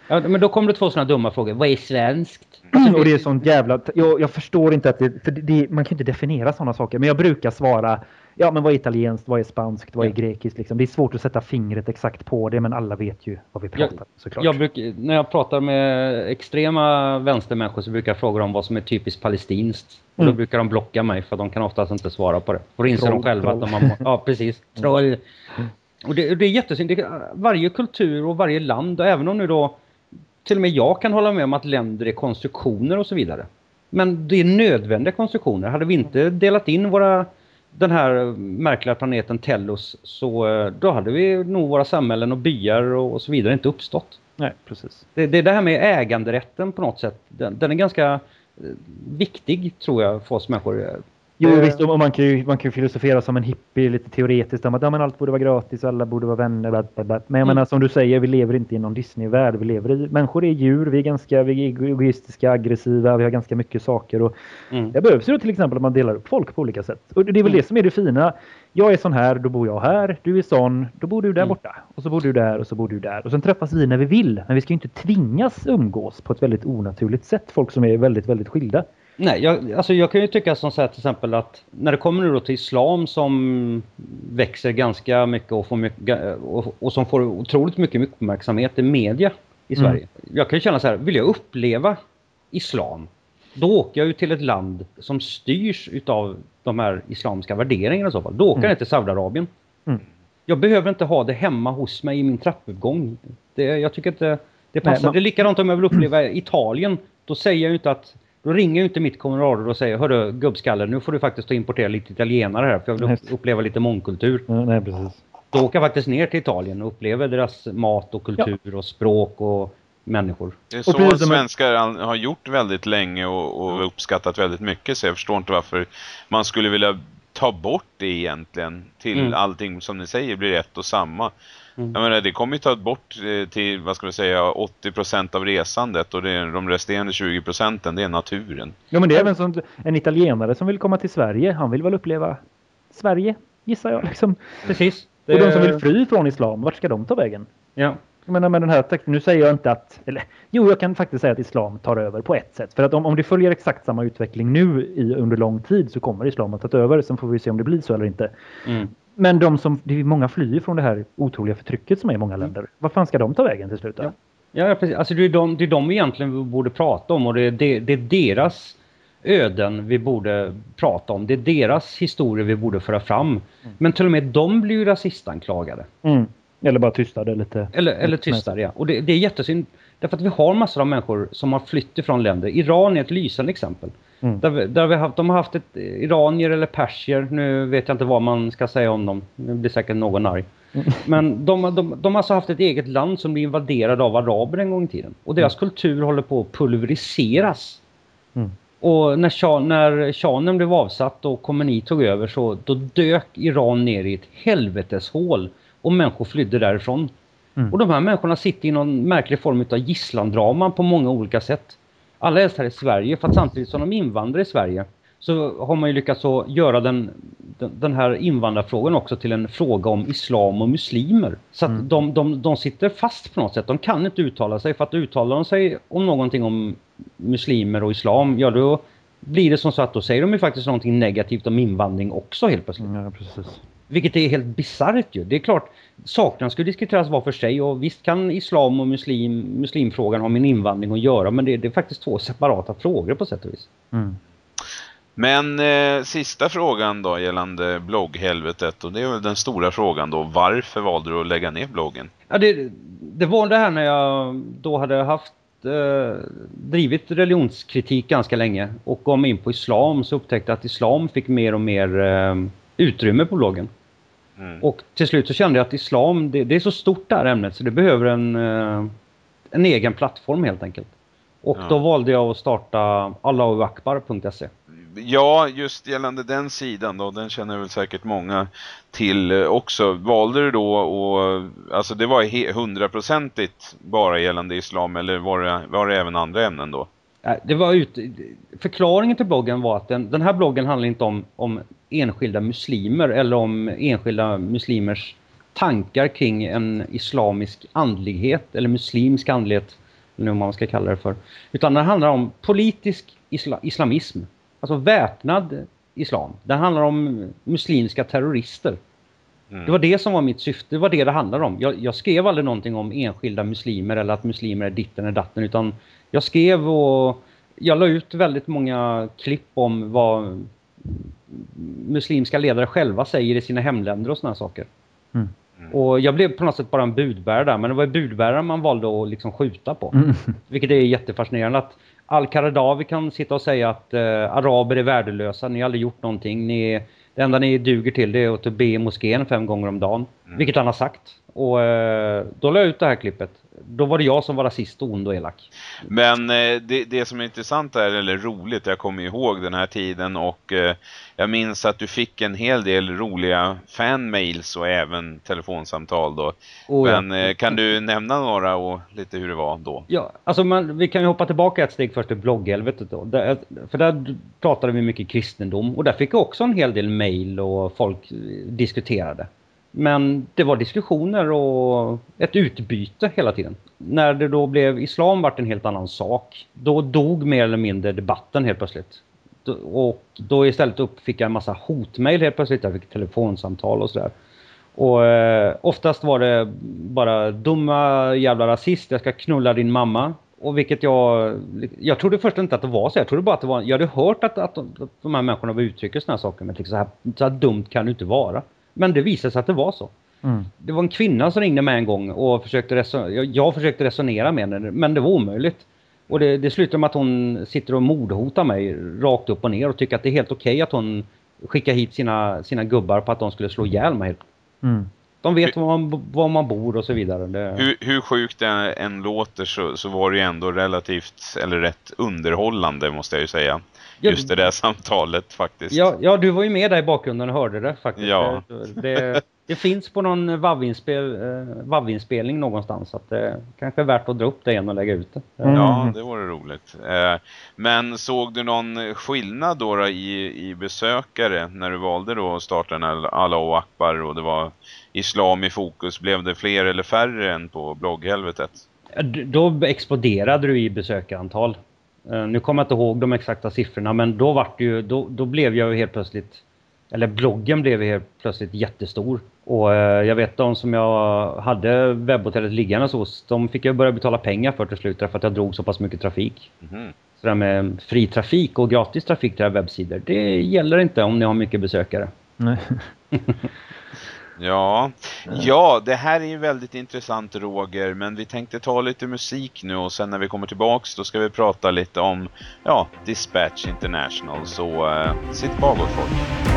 Mm. Ja, men då kommer det två sådana dumma frågor. Vad är svenskt? Alltså, och det är sånt jävla... Jag, jag förstår inte att det... För det, man kan inte definiera sådana saker. Men jag brukar svara... Ja, men vad är italienskt? Vad är spanskt? Vad är grekiskt? Liksom. Det är svårt att sätta fingret exakt på det. Men alla vet ju vad vi pratar om såklart. Jag brukar, när jag pratar med extrema vänstermänniskor så brukar jag fråga dem vad som är typiskt palestinskt. Och då mm. brukar de blocka mig för de kan oftast inte svara på det. Och då inser troll, de själva troll. att de har... Ja, precis. Troll. Mm. Och det, det är jättesynd. Varje kultur och varje land, och även om nu då till och med jag kan hålla med om att länder är konstruktioner och så vidare. Men det är nödvändiga konstruktioner. Hade vi inte delat in våra, den här märkliga planeten Tellos så eh, då hade vi nog våra samhällen och byar och, så vidare inte uppstått. Nej, precis. Det, det är det här med äganderätten på något sätt. Den, den är ganska eh, viktig tror jag för oss människor. Jo eh. visst, och man kan ju, man kan ju filosofera som en hippie lite teoretiskt om att ja, men allt borde vara gratis alla borde vara vänner. Bla, bla, bla. Men jag mm. menar som du säger, vi lever inte i någon Disney-värld. Vi lever i, människor är djur, vi är ganska vi är egoistiska, aggressiva, vi har ganska mycket saker. Och mm. Det behövs ju till exempel att man delar upp folk på olika sätt. Och det är väl mm. det som är det fina. Jag är sån här, då bor jag här. Du är sån, då bor du där mm. borta. Och så bor du där och så bor du där. Och sen träffas vi när vi vill. Men vi ska ju inte tvingas umgås på ett väldigt onaturligt sätt. Folk som är väldigt, väldigt skilda. Nej, jag, alltså jag kan ju tycka som så här till exempel att när det kommer nu då till islam som växer ganska mycket och, får mycket, och, och som får otroligt mycket uppmärksamhet i media i Sverige. Mm. Jag kan känna så här, vill jag uppleva islam, då åker jag ju till ett land som styrs utav de här islamiska värderingarna i så fall. Då åker mm. jag till Saudiarabien. Mm. Jag behöver inte ha det hemma hos mig i min trappuppgång. Det, jag tycker inte det passar. Nej, man... Det är likadant om jag vill uppleva Italien. Då säger jag ju inte att då ringer ju inte mitt kommunalråd och säger Hörru gubbskalle, nu får du faktiskt ta importera lite italienare här för jag vill uppleva lite mångkultur. Ja, nej, precis. Då åker jag faktiskt ner till Italien och upplever deras mat och kultur ja. och språk och människor. Det är så precis, svenskar har gjort väldigt länge och, och uppskattat väldigt mycket så jag förstår inte varför man skulle vilja ta bort det egentligen till mm. allting som ni säger blir ett och samma. Mm. Jag menar, det kommer ju ta bort eh, till, vad ska vi säga, 80% av resandet och det, de resterande 20% det är naturen. Ja, men det är även som en italienare som vill komma till Sverige. Han vill väl uppleva Sverige, gissar jag. Liksom. Precis. Det... Och de som vill fly från islam, vart ska de ta vägen? Ja. Jag menar med den här texten, nu säger jag inte att, eller jo jag kan faktiskt säga att islam tar över på ett sätt. För att om, om det följer exakt samma utveckling nu i, under lång tid så kommer islam att ta över. Sen får vi se om det blir så eller inte. Mm. Men de som, det är många flyr från det här otroliga förtrycket som är i många länder. Mm. Vad fan ska de ta vägen till slut? Ja, ja precis. Alltså det är, de, det är de vi egentligen borde prata om och det är, det, det är deras öden vi borde prata om. Det är deras historia vi borde föra fram. Mm. Men till och med de blir ju rasistanklagade. Mm. Eller bara tystade lite. Eller, eller tystade, ja. Och det, det är jättesynd. Därför att vi har massor av människor som har flytt ifrån länder. Iran är ett lysande exempel. Mm. Där, där vi haft, de har haft ett iranier eller persier. Nu vet jag inte vad man ska säga om dem. Nu blir säkert någon arg. Mm. <laughs> Men de, de, de har alltså haft ett eget land som blir invaderad av araber en gång i tiden. Och deras mm. kultur håller på att pulveriseras. Mm. Och när, shah, när shahen blev avsatt och kommuni tog över så då dök Iran ner i ett helveteshål och människor flydde därifrån. Mm. Och de här människorna sitter i någon märklig form av gisslandrama på många olika sätt. Alla är här i Sverige för att samtidigt som de invandrar i Sverige så har man ju lyckats att göra den, den här invandrarfrågan också till en fråga om islam och muslimer. Så att mm. de, de, de sitter fast på något sätt. De kan inte uttala sig för att uttalar de sig om någonting om muslimer och islam, ja då blir det som så att då säger de ju faktiskt någonting negativt om invandring också helt plötsligt. Ja, precis. Vilket är helt bisarrt ju. Det är klart, sakerna ska diskuteras var för sig och visst kan islam och muslim, muslimfrågan ha med invandring att göra men det, det är faktiskt två separata frågor på sätt och vis. Mm. Men eh, sista frågan då gällande blogghelvetet och det är väl den stora frågan då. Varför valde du att lägga ner bloggen? Ja, det, det var det här när jag då hade haft eh, drivit religionskritik ganska länge och gav mig in på islam så upptäckte jag att islam fick mer och mer eh, utrymme på bloggen. Mm. Och till slut så kände jag att islam, det, det, är så stort det här ämnet så det behöver en, eh, en egen plattform helt enkelt. Och ja. då valde jag att starta allahuakbar.se. Ja, just gällande den sidan då, den känner väl säkert många till eh, också. Valde du då och alltså det var hundraprocentigt bara gällande islam eller var det, var det även andra ämnen då? Det var ut, förklaringen till bloggen var att den, den här bloggen handlar inte om, om enskilda muslimer eller om enskilda muslimers tankar kring en islamisk andlighet eller muslimsk andlighet eller vad man ska kalla det för. Utan den handlar om politisk isla, islamism. Alltså väpnad islam. Den handlar om muslimska terrorister. Mm. Det var det som var mitt syfte. Det var det det handlade om. Jag, jag, skrev aldrig någonting om enskilda muslimer eller att muslimer är ditten eller datten. Utan jag skrev och jag la ut väldigt många klipp om vad muslimska ledare själva säger i sina hemländer och såna saker. Mm. Och jag blev på något sätt bara en budbärare där. Men det var budbäraren man valde att liksom skjuta på. Mm. Vilket är jättefascinerande att Al-Qaradawi kan sitta och säga att eh, araber är värdelösa. Ni har aldrig gjort någonting. Ni, det enda ni duger till det är att be i moskén fem gånger om dagen. Mm. Vilket han har sagt. Och eh, då la jag ut det här klippet då var det jag som var rasist och ond och elak. Men eh, det, det som är intressant är, eller roligt, jag kommer ihåg den här tiden och eh, jag minns att du fick en hel del roliga fanmails och även telefonsamtal då. Oh, Men ja. kan du nämna några och lite hur det var då? Ja, alltså man, vi kan ju hoppa tillbaka ett steg först till blogghelvetet då. Där, för där pratade vi mycket kristendom och där fick jag också en hel del mail och folk diskuterade. Men det var diskussioner och ett utbyte hela tiden. När det då blev islam vart en helt annan sak. Då dog mer eller mindre debatten helt plötsligt. Och då istället upp fick jag en massa hotmail helt plötsligt. Jag fick telefonsamtal och sådär. Och eh, oftast var det bara dumma jävla rasist, jag ska knulla din mamma. Och vilket jag... Jag trodde först inte att det var så. Jag trodde bara att det var... Jag hade hört att, att, de, att de här människorna uttrycker såna här saker. Men liksom så, här, så här dumt kan det inte vara. Men det visade sig att det var så. Mm. Det var en kvinna som ringde mig en gång och försökte resonera. Jag försökte resonera med henne, men det var omöjligt. Och det, det slutar med att hon sitter och mordhotar mig rakt upp och ner och tycker att det är helt okej okay att hon skickar hit sina, sina gubbar på att de skulle slå ihjäl mig. Mm. De vet var man, var man bor och så vidare. Det... Hur, hur sjukt det än låter så, så var det ju ändå relativt, eller rätt underhållande måste jag ju säga. Just det där samtalet faktiskt. Ja, ja, du var ju med där i bakgrunden och hörde det faktiskt. Ja. Det, det, det finns på någon WAV-inspel, eh, WAV-inspelning någonstans. Så att det kanske är värt att dra upp det igen och lägga ut det. Mm. Ja, det vore roligt. Eh, men såg du någon skillnad då, då i, i besökare när du valde då att starta den här Allahu Akbar och det var islam i fokus? Blev det fler eller färre än på blogghelvetet? Då exploderade du i besökarantal. Eh, nu kommer jag inte ihåg de exakta siffrorna men då, vart ju, då, då blev jag ju helt plötsligt eller bloggen blev helt plötsligt jättestor. Och eh, jag vet de som jag hade webbhotellet liggande hos, de fick jag börja betala pengar för till slut för att jag drog så pass mycket trafik. Mm. Så det här med fri trafik och gratis trafik till webbsidor, det gäller inte om ni har mycket besökare. Nej. <laughs> Ja. ja, det här är ju väldigt intressant Roger, men vi tänkte ta lite musik nu och sen när vi kommer tillbaks då ska vi prata lite om ja, Dispatch International, så uh, sitt bakåt folk.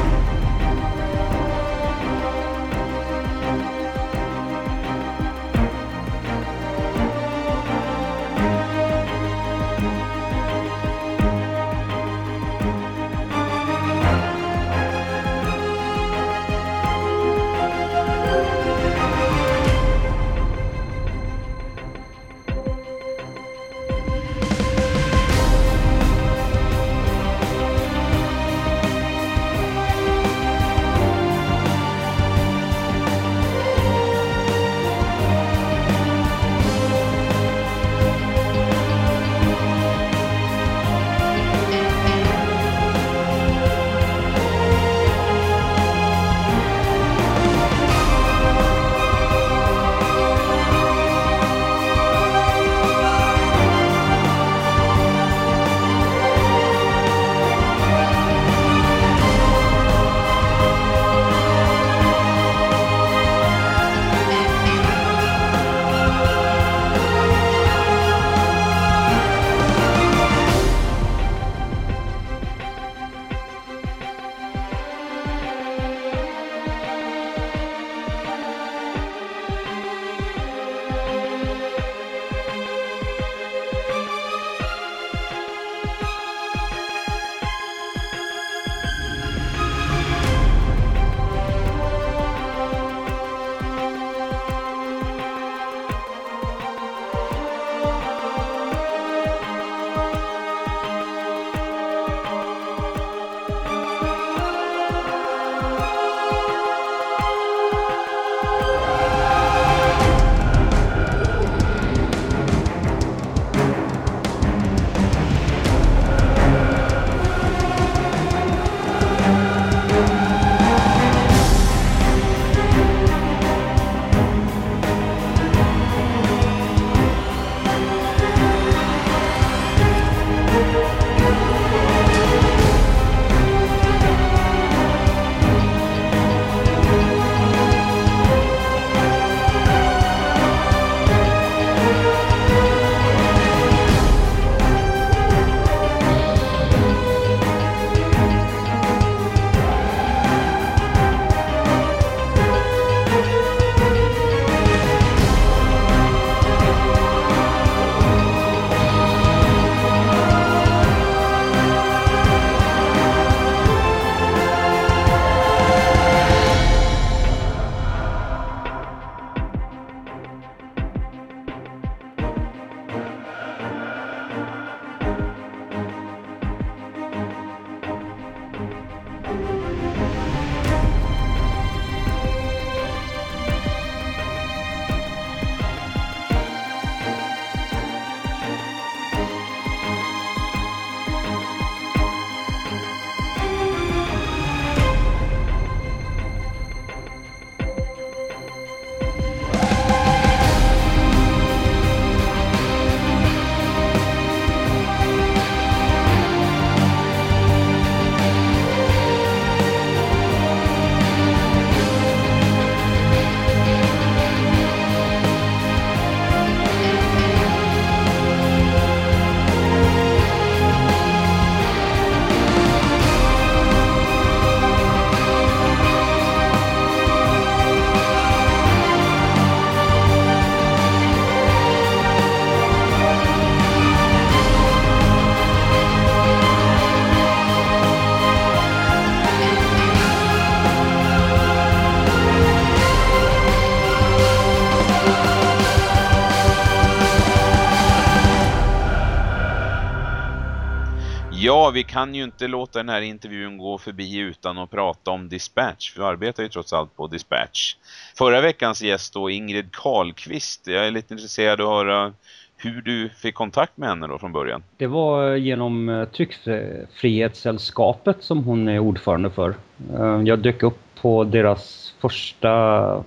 Vi kan ju inte låta den här intervjun gå förbi utan att prata om Dispatch. Vi arbetar ju trots allt på Dispatch. Förra veckans gäst då, Ingrid Karlqvist. Jag är lite intresserad att höra hur du fick kontakt med henne då från början. Det var genom eh, Tryckfrihetssällskapet som hon är ordförande för. Eh, jag dök upp på deras första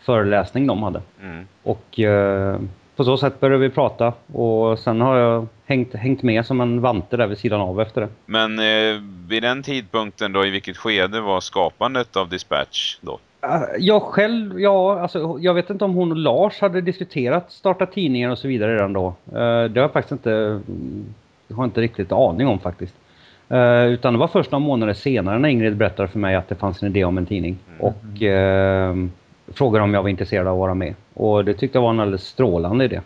föreläsning de hade. Mm. Och eh, på så sätt började vi prata och sen har jag hängt, hängt med som en vante där vid sidan av efter det. Men eh, vid den tidpunkten då, i vilket skede var skapandet av Dispatch då? Uh, Jag själv, ja, alltså, jag vet inte om hon och Lars hade diskuterat starta tidningar och så vidare redan då. Eh, det har jag faktiskt inte, mm, jag har inte riktigt aning om faktiskt. Eh, utan det var först några månader senare när Ingrid berättade för mig att det fanns en idé om en tidning. Och eh, frågade om jag var intresserad av att vara med. Och det tyckte jag var en alldeles strålande idé.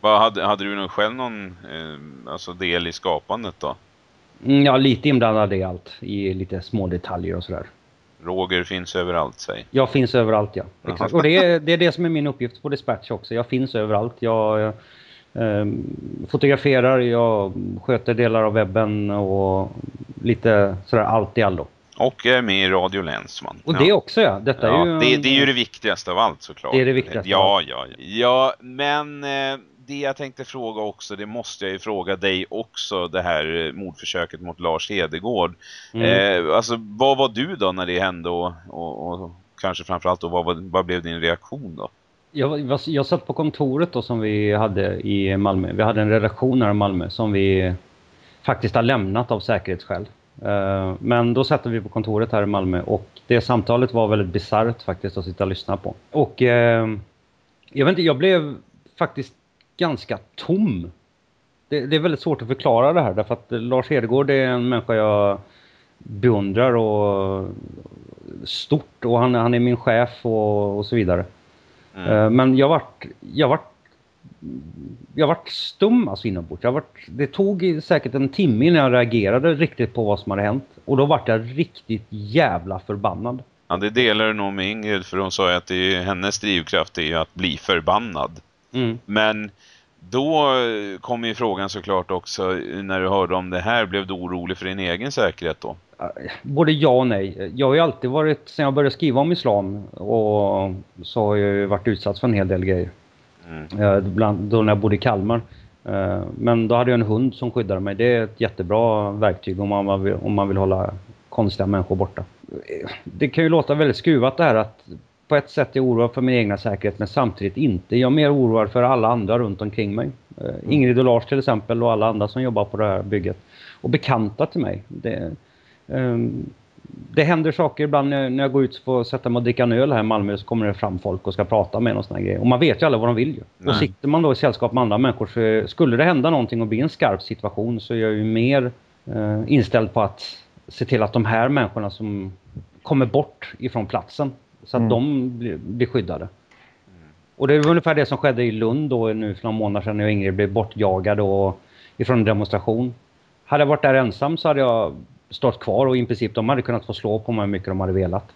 Vad, hade, hade du någon själv någon eh, alltså del i skapandet då? Mm, Ja, lite inblandad i allt. I lite små detaljer och sådär. Roger finns överallt, säg. Jag finns överallt, ja. Exakt. Och det är, det är det som är min uppgift på Dispatch också. Jag finns överallt. Jag eh, fotograferar, jag sköter delar av webben och lite sådär allt i allo. Och är med i Radio Länsman. Och det också, ja. Detta Ja, är ju... det, det är ju det viktigaste av allt såklart. Det är det viktigaste Ja, ja, ja. Ja, men eh, det jag tänkte fråga också, det måste jag ju fråga dig också, det här eh, mordförsöket mot Lars Hedegård. Mm. Eh, alltså, vad var du då när det hände och, och, och kanske framförallt då, vad, vad blev din reaktion då? Jag, jag satt på kontoret då som vi hade i Malmö. Vi hade en redaktion här i Malmö som vi faktiskt har lämnat av säkerhetsskäl. Eh, Men då satt vi på kontoret här i Malmö och det samtalet var väldigt bisarrt faktiskt att sitta och lyssna på. Och eh, jag vet inte, jag blev faktiskt ganska tom. Det, det är väldigt svårt att förklara det här därför att Lars Hedegård är en människa jag beundrar och stort och han, han är min chef och, och så vidare. Mm. Eh, Men jag vart, jag vart, jag vart stum alltså inombords. Jag vart, det tog säkert en timme innan jag reagerade riktigt på vad som hade hänt. Och då vart jag riktigt jävla förbannad. Ja, det delar du nog med Ingrid för hon sa att det är, hennes drivkraft är att bli förbannad. Mm. Men då kom ju frågan såklart också när du hörde om det här, blev du orolig för din egen säkerhet då? Både ja och nej. Jag har ju alltid varit, sen jag började skriva om islam och så har jag ju varit utsatt för en hel del grejer. Mm. Eh, Bland, då när jag bodde i Kalmar. Eh, Men då hade jag en hund som skyddade mig. Det är ett jättebra verktyg om man vill, om man vill hålla konstiga människor borta. Eh, Det kan ju låta väldigt skruvat det här att på ett sätt är jag oroad för min egna säkerhet men samtidigt inte. Jag är mer oroad för alla andra runt omkring mig. Eh, Ingrid och Lars till exempel och alla andra som jobbar på det här bygget. Och bekanta till mig. Det, ehm, det händer saker ibland när när jag går ut och sätter mig och dricka en öl här i Malmö så kommer det fram folk och ska prata med en och såna grejer. Och man vet ju alla vad de vill ju. Nej. Och sitter man då i sällskap med andra människor så skulle det hända någonting och bli en skarp situation så är jag ju mer eh, inställd på att se till att de här människorna som kommer bort ifrån platsen så att Mm. de blir, blir skyddade. Och det var ungefär det som skedde i Lund då nu för några månader sedan när jag och Ingrid blev bortjagade och ifrån en demonstration. Hade jag varit där ensam så hade jag stått kvar och i princip de hade kunnat få slå på mig hur mycket de hade velat.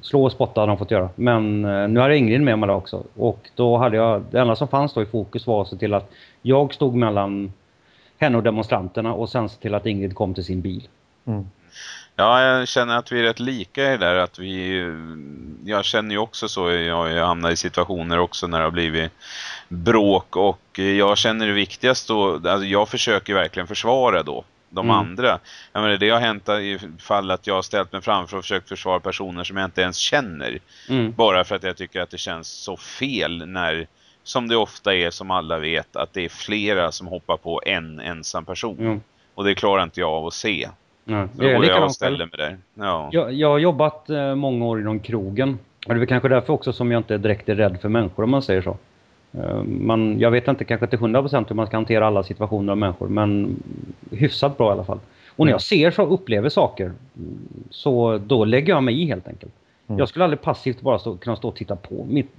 Slå och spotta hade de fått göra. Men eh, nu hade Ingrid med mig där också. Och då hade jag, det enda som fanns då i fokus var att se till att jag stod mellan henne och demonstranterna och sen se till att Ingrid kom till sin bil. Mm. Ja, jag känner att vi är rätt lika i det där. Att vi, jag känner ju också så, jag, hamnar i situationer också när det har blivit bråk och jag känner det viktigast då, alltså jag försöker verkligen försvara då de Mm. andra. Jag menar, det har hänt i fall att jag har ställt mig framför och försökt försvara personer som jag inte ens känner. Mm. Bara för att jag tycker att det känns så fel när, som det ofta är som alla vet, att det är flera som hoppar på en ensam person. Jo. Och det klarar inte jag av att se. Ja, Då det är går jag och ställer mig där. Ja. Jag, jag har jobbat eh, många år inom krogen. Och det är väl kanske därför också som jag inte direkt är rädd för människor om man säger så. Eh, man, jag vet inte kanske till 100% hur man ska hantera alla situationer av människor men hyfsat bra i alla fall. Och när jag ser så upplever saker mm, så då lägger jag mig i helt enkelt. Mm. Jag skulle aldrig passivt bara stå, kunna stå och titta på. Mitt,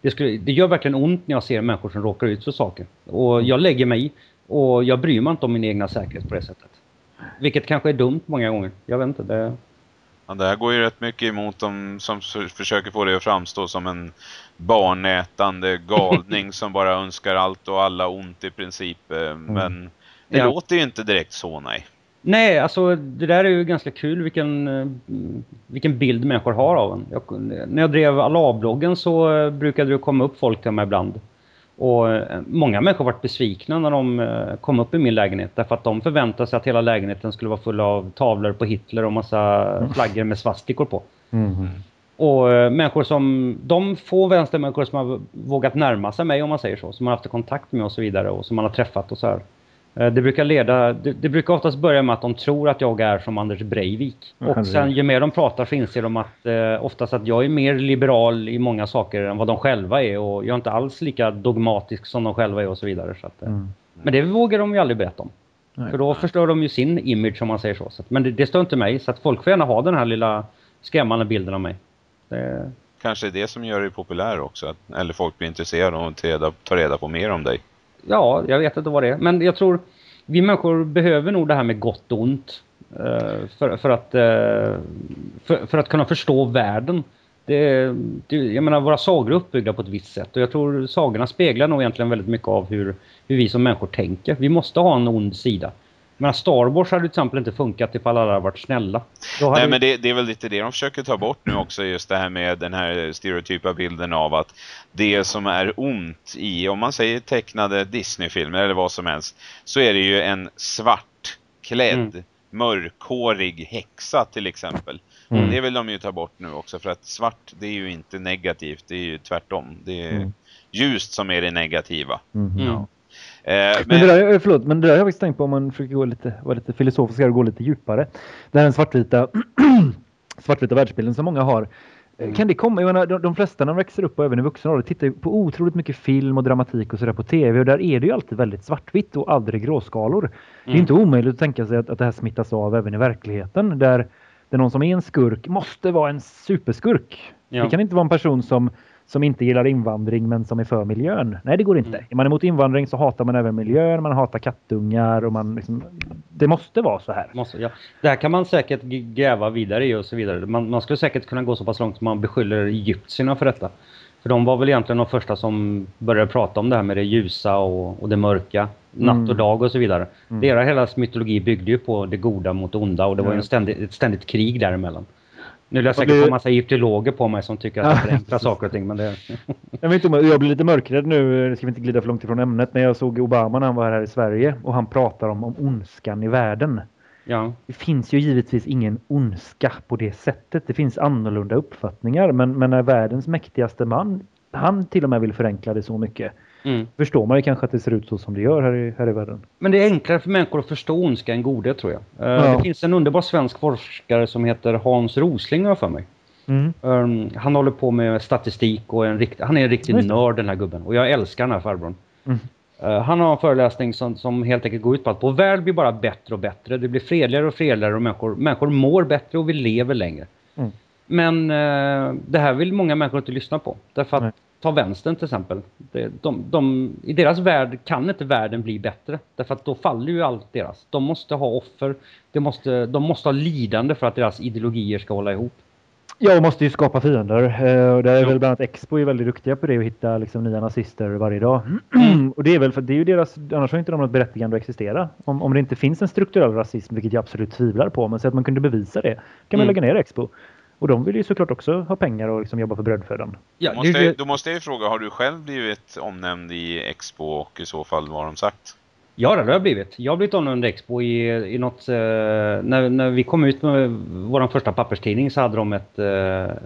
det, skulle, det gör verkligen ont när jag ser människor som råkar ut för saker. Och jag lägger mig i och jag bryr mig inte om min egna säkerhet på det sättet. Vilket kanske är dumt många gånger. Jag vet inte. Det, Ja, det här går ju rätt mycket emot de som för- försöker få det att framstå som en barnätande <laughs> galning som bara önskar allt och alla ont i princip. eh, Men Det Ja. låter ju inte direkt så, nej. Nej, alltså det där är ju ganska kul vilken, eh, vilken bild människor har av en. Jag, när jag drev Allah-bloggen så eh, brukade det komma upp folk till mig ibland. Och många människor varit besvikna när de kom upp i min lägenhet därför att de förväntade sig att hela lägenheten skulle vara full av tavlor på Hitler och massa flaggor med svastikor på. Mhm. Och eh, människor som, de få vänstermänniskor som har vågat närma sig mig om man säger så, som har haft kontakt med och så vidare och som man har träffat och så här. Eh, Det brukar leda, det, det brukar oftast börja med att de tror att jag är som Anders Breivik. Och sen ju mer de pratar så inser de att eh, oftast att jag är mer liberal i många saker än vad de själva är och jag är inte alls lika dogmatisk som de själva är och så vidare. Så att, eh, Mm. Men det vågar de ju aldrig berätta om. Nej. För då förstör de ju sin image om man säger så. så att, men det, det står inte mig så att folk får gärna ha den här lilla skrämmande bilden av mig. Det, Kanske det som gör dig populär också. Att, eller folk blir intresserade av att ta reda, ta reda på mer om dig. Ja, jag vet inte vad det är. Men jag tror vi människor behöver nog det här med gott och ont. eh, För, för, att, eh, för, för att kunna förstå världen. Det, det, jag menar, våra sagor är uppbyggda på ett visst sätt. Och jag tror sagorna speglar nog egentligen väldigt mycket av hur, hur vi som människor tänker. Vi måste ha en ond sida. Men Star Wars hade till exempel inte funkat ifall alla hade varit snälla. Då hade Nej, vi- men det, det är väl lite det de försöker ta bort nu också, just det här med den här stereotypa bilden av att det som är ont i, om man säger tecknade Disney-filmer eller vad som helst, så är det ju en svartklädd, Mm. mörkhårig häxa till exempel. Mm. Det vill de ju ta bort nu också, för att svart, det är ju inte negativt, det är ju tvärtom. Det är Mm. ljust som är det negativa. Mm. Ja. Eh, Men det där, eh, förlåt, men det där har jag faktiskt tänkt på om man försöker gå lite, vara lite filosofisk och gå lite djupare. Det här är den svartvita, <clears throat> svartvita världsbilden som många har. Eh, Kan det komma, jag menar, de, de flesta när de växer upp och även i vuxen ålder tittar ju på otroligt mycket film och dramatik och sådär på tv och där är det ju alltid väldigt svartvitt och aldrig gråskalor. Det är Mm. inte omöjligt att tänka sig att, att det här smittas av även i verkligheten där det är någon som är en skurk måste vara en superskurk. Ja. Det kan inte vara en person som, som inte gillar invandring men som är för miljön. Nej, det går inte. Mm. Är man emot invandring så hatar man även miljön, man hatar kattungar och man liksom, Det måste vara så här. Måste, ja. Det här kan man säkert gräva vidare i och så vidare. Man, man skulle säkert kunna gå så pass långt som man beskyller egyptierna för detta. För de var väl egentligen de första som började prata om det här med det ljusa och, och det mörka. Natt Mm. och dag och så vidare. Mm. Deras hela mytologi byggde ju på det goda mot det onda och det var ju Ja. en ständigt, ett ständigt krig däremellan. Nu är jag säkert det- få massa egyptologer på mig som tycker att Ja, förenklar saker och ting. Men det, <laughs> Jag, vet inte om, jag blir lite mörkrädd nu, det ska vi inte glida för långt ifrån ämnet, men jag såg Obama när han var här i Sverige och han pratar om, om ondskan i världen. ja. Det finns ju givetvis ingen ondska på det sättet. Det finns annorlunda uppfattningar, men, men när världens mäktigaste man, han till och med vill förenkla det så mycket, Mm. förstår man ju kanske att det ser ut så som det gör här i, här i världen. Men det är enklare för människor att förstå ondska än godhet tror jag. Eh, Ja. Det finns en underbar svensk forskare som heter Hans Rosling för mig. Mm. Um, han håller på med statistik och en rikt, han är en riktig det. nörd den här gubben. Och jag älskar den här farbrorn. Mm. Uh, han har en föreläsning som, som helt enkelt går ut på att vår värld blir bara bättre och bättre. Det blir fredligare och fredligare och människor, människor mår bättre och vi lever längre. Mm. Men eh, det här vill många människor inte lyssna på. Därför att, Nej. Ta vänstern till exempel. Det, de, de, I deras värld kan inte världen bli bättre. Därför att då faller ju allt deras. De måste ha offer. De måste, de måste ha lidande för att deras ideologier ska hålla ihop. Ja, och måste ju skapa fiender. Eh, och där är Jo. väl bland annat Expo är väldigt duktiga på det och hitta liksom, nya nazister varje dag. Mm. och det är väl för det är ju deras, annars har inte de något berättigande att existera. Om, om det inte finns en strukturell rasism, vilket jag absolut tvivlar på, men så att man kunde bevisa det, kan man Mm. lägga ner Expo. Och de vill ju såklart också ha pengar och liksom jobba för brödfödan. Ja, Då måste, ju- jag, då måste jag fråga, har du själv blivit omnämnd i Expo och i så fall vad har de sagt? Ja, det har jag blivit. Jag har blivit omnämnd Expo i, i något... Eh, när, när vi kom ut med vår första papperstidning så hade de ett, eh,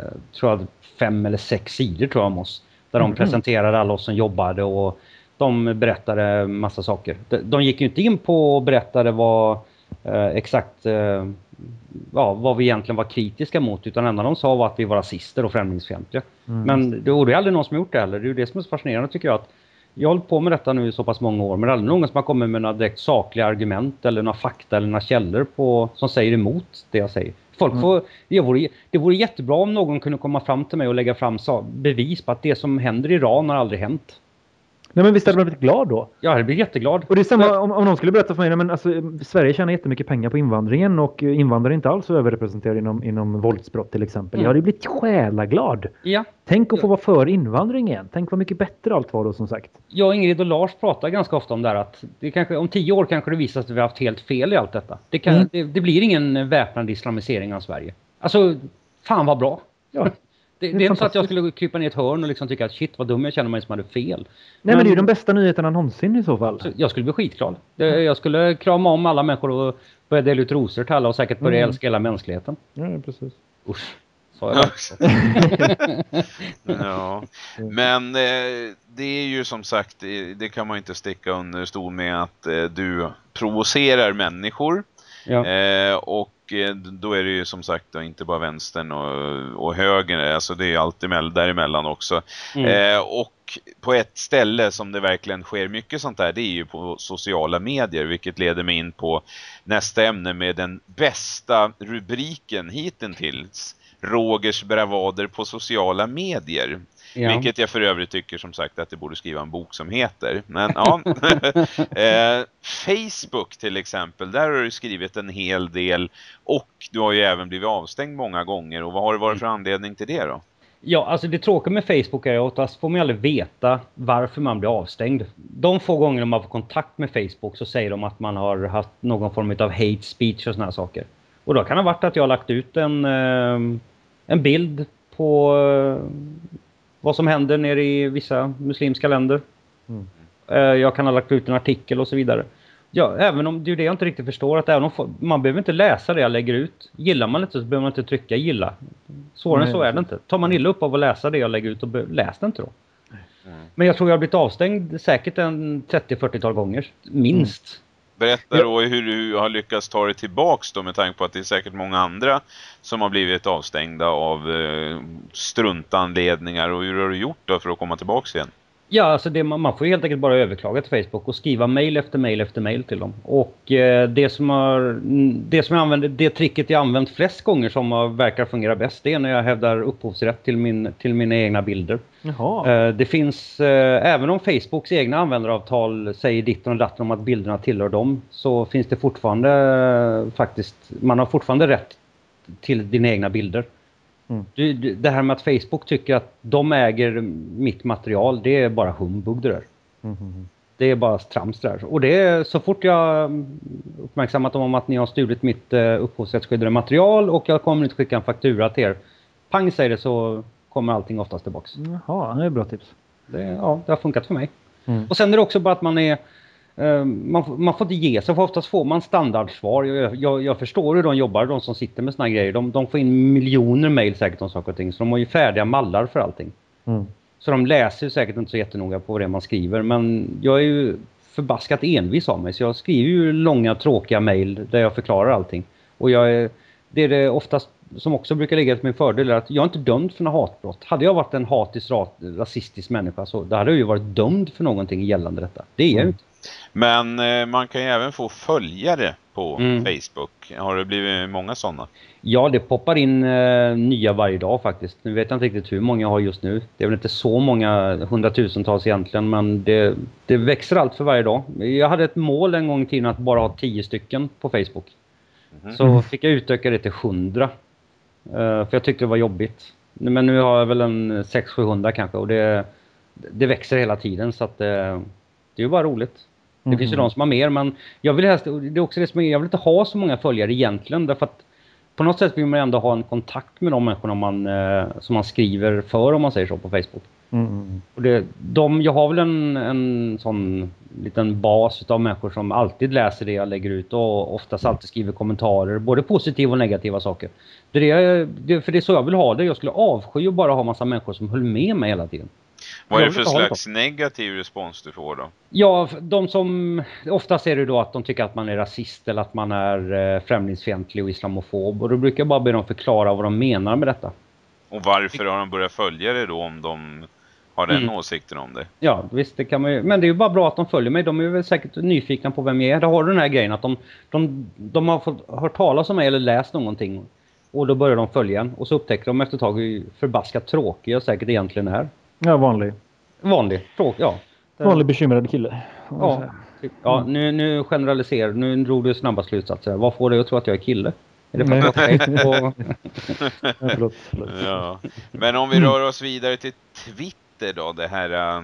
tror jag, fem eller sex sidor tror jag om oss. Där de Mhm. presenterade alla oss som jobbade och de berättade massa saker. De, de gick ju inte in på och berättade vad eh, exakt eh, ja, vad vi egentligen var kritiska mot utan enda de sa var att vi var rasister och främlingsfientliga. Mm. Men det, och det är aldrig någon som har gjort det heller. Det är ju det som är så fascinerande tycker jag. att Jag har hållit på med detta nu i så pass många år men det är aldrig någon som har kommit med några direkt sakliga argument eller några fakta eller några källor på, som säger emot det jag säger. Folk Mm. får, det, vore, det vore jättebra om någon kunde komma fram till mig och lägga fram bevis på att det som händer i Iran har aldrig hänt. Nej, men visst hade man blivit glad då? Jag hade blivit jätteglad. Och det är samma om, om någon skulle berätta för mig, nej, men alltså, Sverige tjänar jättemycket pengar på invandringen och invandrare är inte alls överrepresenterade inom, inom våldsbrott till exempel. Mm. Jag hade blivit själaglad. Ja. Tänk att få vara för invandring igen. Tänk vad mycket bättre allt var då som sagt. Jag, Ingrid och Lars pratar ganska ofta om det här att det kanske, om tio år kanske det visar sig att vi har haft helt fel i allt detta. Det, kan, Mm. det, det blir ingen väpnad islamisering av Sverige. Alltså, fan vad bra. Ja. Det, Det är det är inte så att jag skulle krypa ner i ett hörn och liksom tycka att shit vad dum jag känner mig som hade fel. Nej, men, det är ju de bästa nyheterna någonsin i så fall. Jag skulle bli skitglad. Jag skulle krama om alla människor och börja dela ut rosor till alla och säkert börja Mm. älska hela mänskligheten. Ja, precis. Usch. Sa jag <laughs> ja. Men eh, det är ju som sagt, det, kan man inte sticka under stol med att eh, du provocerar människor. Ja. Eh, och då är det ju som sagt inte bara vänstern och, och högern, alltså det är alltid mell- däremellan också. Mm. Eh, och på ett ställe som det verkligen sker mycket sånt där, det är ju på sociala medier, vilket leder mig in på nästa ämne med den bästa rubriken hittills. Rogers bravader på sociala medier. Ja. Vilket jag för övrigt tycker som sagt att det borde skriva en bok som heter. Men ja. <laughs> eh, Facebook till exempel, där har du skrivit en hel del. Och du har ju även blivit avstängd många gånger. Och vad har det varit för anledning till det då? Ja, alltså det tråkiga med Facebook är att oftast får man aldrig veta varför man blir avstängd. De få gånger man får kontakt med Facebook så säger de att man har haft någon form av hate speech och såna här saker. Och då kan det ha varit att jag har lagt ut en, eh, en bild på eh, vad som händer nere i vissa muslimska länder. Mm. Eh, Jag kan ha lagt ut en artikel och så vidare. Ja, även om det är det jag inte riktigt förstår att även om man behöver inte läsa det jag lägger ut. Gillar man inte så behöver man inte trycka gilla. Svårare än så är det inte. Tar man illa upp av att läsa det jag lägger ut, och läs det inte då. Mm. Men jag tror jag har blivit avstängd säkert en 30-40-tal gånger. Minst. Berätta Ja. då hur du har lyckats ta dig tillbaks då med tanke på att det är säkert många andra som har blivit avstängda av eh, struntanledningar och hur har du gjort då för att komma tillbaks igen? Ja, alltså det, man får helt enkelt bara överklaga till Facebook och skriva mail efter mail efter mail till dem. Och eh, det som har, mm, det som jag använder, det tricket jag använt flest gånger som har, verkar fungera bäst, det är när jag hävdar upphovsrätt till, min, till mina egna bilder. Eh, Det finns, eh, även om Facebooks egna användaravtal säger ditten och datten om att bilderna tillhör dem, så finns det fortfarande eh, faktiskt, man har fortfarande rätt till dina egna bilder. Mm. Du, du, det här med att Facebook tycker att de äger mitt material, det är bara humbug det där. Mm, mm, mm. Det är bara trams där. Och det är så fort jag mm, uppmärksammat dem om att ni har stulit mitt eh, upphovsrättsskyddade material och jag kommer inte skicka en faktura till er. Pang säger det så kommer allting oftast tillbaks. Jaha, det är bra tips. Det, ja, det har funkat för mig. Mm. Och sen är det också bara att man är... eh, man, får- man får inte ge sig, för oftast får man standardsvar. Jag, jag, jag förstår hur de jobbar, de som sitter med såna här grejer. De, de får in miljoner mejl säkert om saker och ting, så de har ju färdiga mallar för allting. Mm. Så de läser ju säkert inte så jättenoga på det man skriver, men jag är ju förbaskat envis av mig, så jag skriver ju långa tråkiga mejl där jag förklarar allting. Och jag det är det oftast som också brukar ligga till min fördel är att jag är inte dömd för några hatbrott. Hade jag varit en hatisk, ra- rasistisk människa så då hade jag ju varit dömd för någonting gällande detta. Det är jag ju Mm. inte. Men eh, man kan ju även få följare på Mm. Facebook. Har det blivit många sådana? Ja, det poppar in eh, nya varje dag faktiskt. Nu vet jag inte riktigt hur många jag har just nu. Det är väl inte så många hundratusentals egentligen, men det, det växer allt för varje dag. Jag hade ett mål en gång i tiden att bara ha tio stycken på Facebook. Mhm. Så fick jag utöka det till 100. Eh, för jag tyckte det var jobbigt. Men nu har jag väl en 600-700 kanske och det, det växer hela tiden så att eh, det är ju bara roligt. Det finns ju Mhm. de som har mer men jag vill helst, det är också det som jag vill inte ha så många följare egentligen därför att på något sätt vill man ändå ha en kontakt med de människorna man, eh, som man skriver för om man säger så på Facebook. Mm, mm. Och det, de, jag har väl en, en sån liten bas av människor som alltid läser det jag lägger ut och oftast alltid skriver kommentarer, både positiva och negativa saker. Det är det, det, för det är så jag vill ha det. Jag skulle avsky att bara ha massa människor som höll med mig hela tiden. Vad är det för slags negativ respons du får då? Ja, de som... Oftast är det då att de tycker att man är rasist eller att man är eh, främlingsfientlig och islamofob. Och då brukar jag bara be dem förklara vad de menar med detta. Och varför har de börjat följa det då om de har den Mm. åsikten om det? Ja, visst, det kan man ju. Men det är ju bara bra att de följer mig. De är väl säkert nyfikna på vem jag är. Då har du den här grejen att de, de, de har fått hört talas om mig eller läst någonting. Och då börjar de följa en. Och så upptäcker de efter ett tag hur förbaskat tråkig jag säkert egentligen är. Ja, vanlig. Vanlig, tråkig, ja. Vanlig bekymrad kille. Ja, ja nu, nu generaliserar Nu drog du snabba slutsatser. Vad får dig att tro att jag är kille? Är det för att och... ja, <laughs> förlåt, förlåt. Ja. Men om vi rör oss vidare till Twitter då. Det här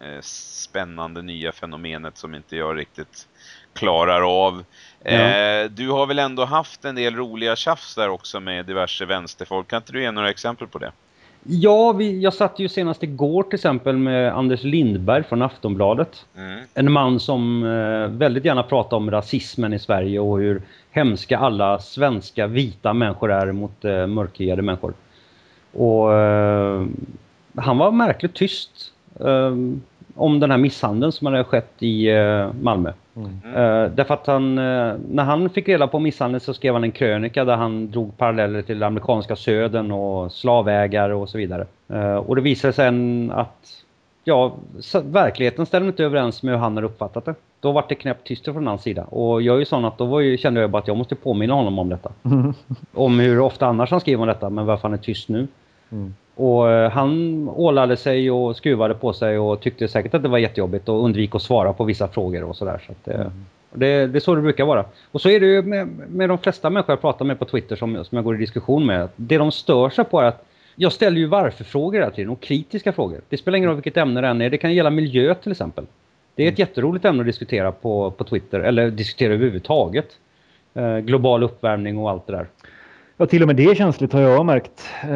äh, spännande nya fenomenet som inte jag riktigt klarar av. Ja. Eh, du har väl ändå haft en del roliga tjafs där också med diverse vänsterfolk. Kan inte du ge några exempel på det? Ja, vi, jag satt ju senast igår till exempel med Anders Lindberg från Aftonbladet. Mm. En man som eh, väldigt gärna pratar om rasismen i Sverige och hur hemska alla svenska vita människor är mot eh, mörkhyade människor. Och eh, han var märkligt tyst eh, om den här misshandeln som hade skett i eh, Malmö. Mm. Uh, därför att han, uh, när han fick reda på misshandeln så skrev han en krönika där han drog paralleller till amerikanska södern och slavägare och så vidare. Uh, och det visade sig sen att ja, verkligheten stämmer inte överens med hur han har uppfattat det. Då var det knäppt tyst från hans sida. Och jag är ju sån att då var ju, kände jag bara att jag måste påminna honom om detta. Mm. Om hur ofta annars han skriver om detta, men varför han är tyst nu. Mm. Och han ålade sig och skruvade på sig och tyckte säkert att det var jättejobbigt och undvik att svara på vissa frågor och sådär. Så, så mm. det, det är så det brukar vara. Och så är det ju med, med de flesta människor jag pratar med på Twitter som, som jag går i diskussion med. Det de stör sig på är att jag ställer ju varför-frågor hela tiden och kritiska frågor. Det spelar ingen roll vilket ämne det än är. Det kan gälla miljö till exempel. Det är ett mm. jätteroligt ämne att diskutera på, på Twitter, eller diskutera överhuvudtaget. Eh, global uppvärmning och allt det där. Ja, till och med det är känsligt har jag märkt. Eh,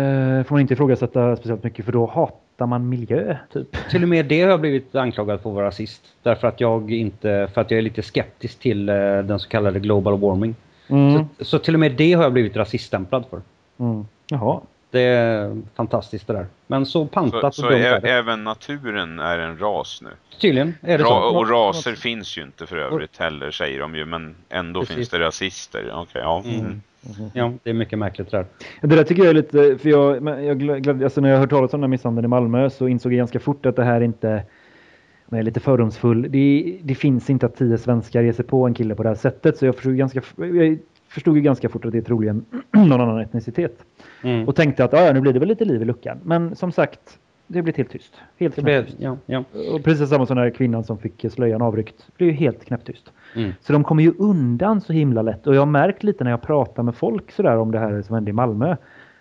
får man inte ifrågasätta speciellt mycket för då hatar man miljö, typ. Till och med det har jag blivit anklagad för att vara rasist. Därför att jag inte, för att jag är lite skeptisk till eh, den så kallade global warming. Mm. Så, så, till och med det har jag blivit rasiststämplad för. Mm. Jaha. Det är fantastiskt det där. Men så pantat så, och så är, även naturen är en ras nu? Tydligen är det Ra så. Och raser finns ju inte för övrigt heller säger de ju. Men ändå Precis. finns det rasister. Okej, okay, ja. Mm. Mm. Ja, det är mycket märkligt det där. Det där tycker jag är lite, för jag, jag, alltså när jag hört talas om den här misshandeln i Malmö så insåg jag ganska fort att det här inte, jag är lite fördomsfull, det, det finns inte att tio svenskar ger sig på en kille på det här sättet. Så jag förstod ganska, jag förstod ju ganska fort att det är troligen <clears throat> någon annan etnicitet. Mm. Och tänkte att ja, nu blir det väl lite liv i luckan. Men som sagt, det blev helt tyst. Helt knäpptyst. Ja, ja. Och precis samma som den här kvinnan som fick slöjan avryckt. Det blev ju helt knäpptyst. Mm. Så de kommer ju undan så himla lätt. Och jag har märkt lite när jag pratar med folk sådär om det här som hände i Malmö.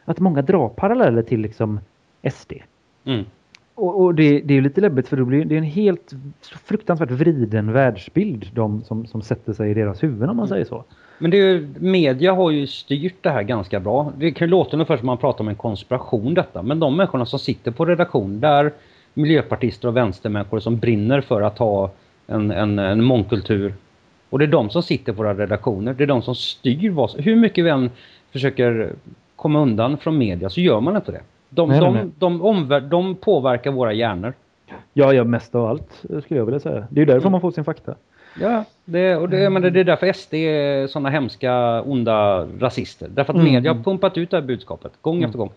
Att många drar paralleller till liksom SD. Mm. Och, och det, det, är lite läbbigt för det, blir, det är en helt fruktansvärt vriden världsbild de som, som sätter sig i deras huvuden om man mm. säger så. Men det media har ju styrt det här ganska bra. Det kan ju låta ungefär som man pratar om en konspiration detta. Men de människorna som sitter på redaktion där miljöpartister och vänstermänniskor som brinner för att ha en, en, en mångkultur. Och det är de som sitter på våra redaktioner. Det är de som styr vad Hur mycket vi än försöker komma undan från media så gör man inte det. De, nej, de, nej. De, omvär, de påverkar våra hjärnor. Ja, ja, mest av allt skulle jag vilja säga. Det är ju därför mm. man får sin fakta. Ja, det, och det, men det är därför SD är sådana hemska, onda rasister. Därför att mm. media har pumpat ut det här budskapet gång mm. efter gång.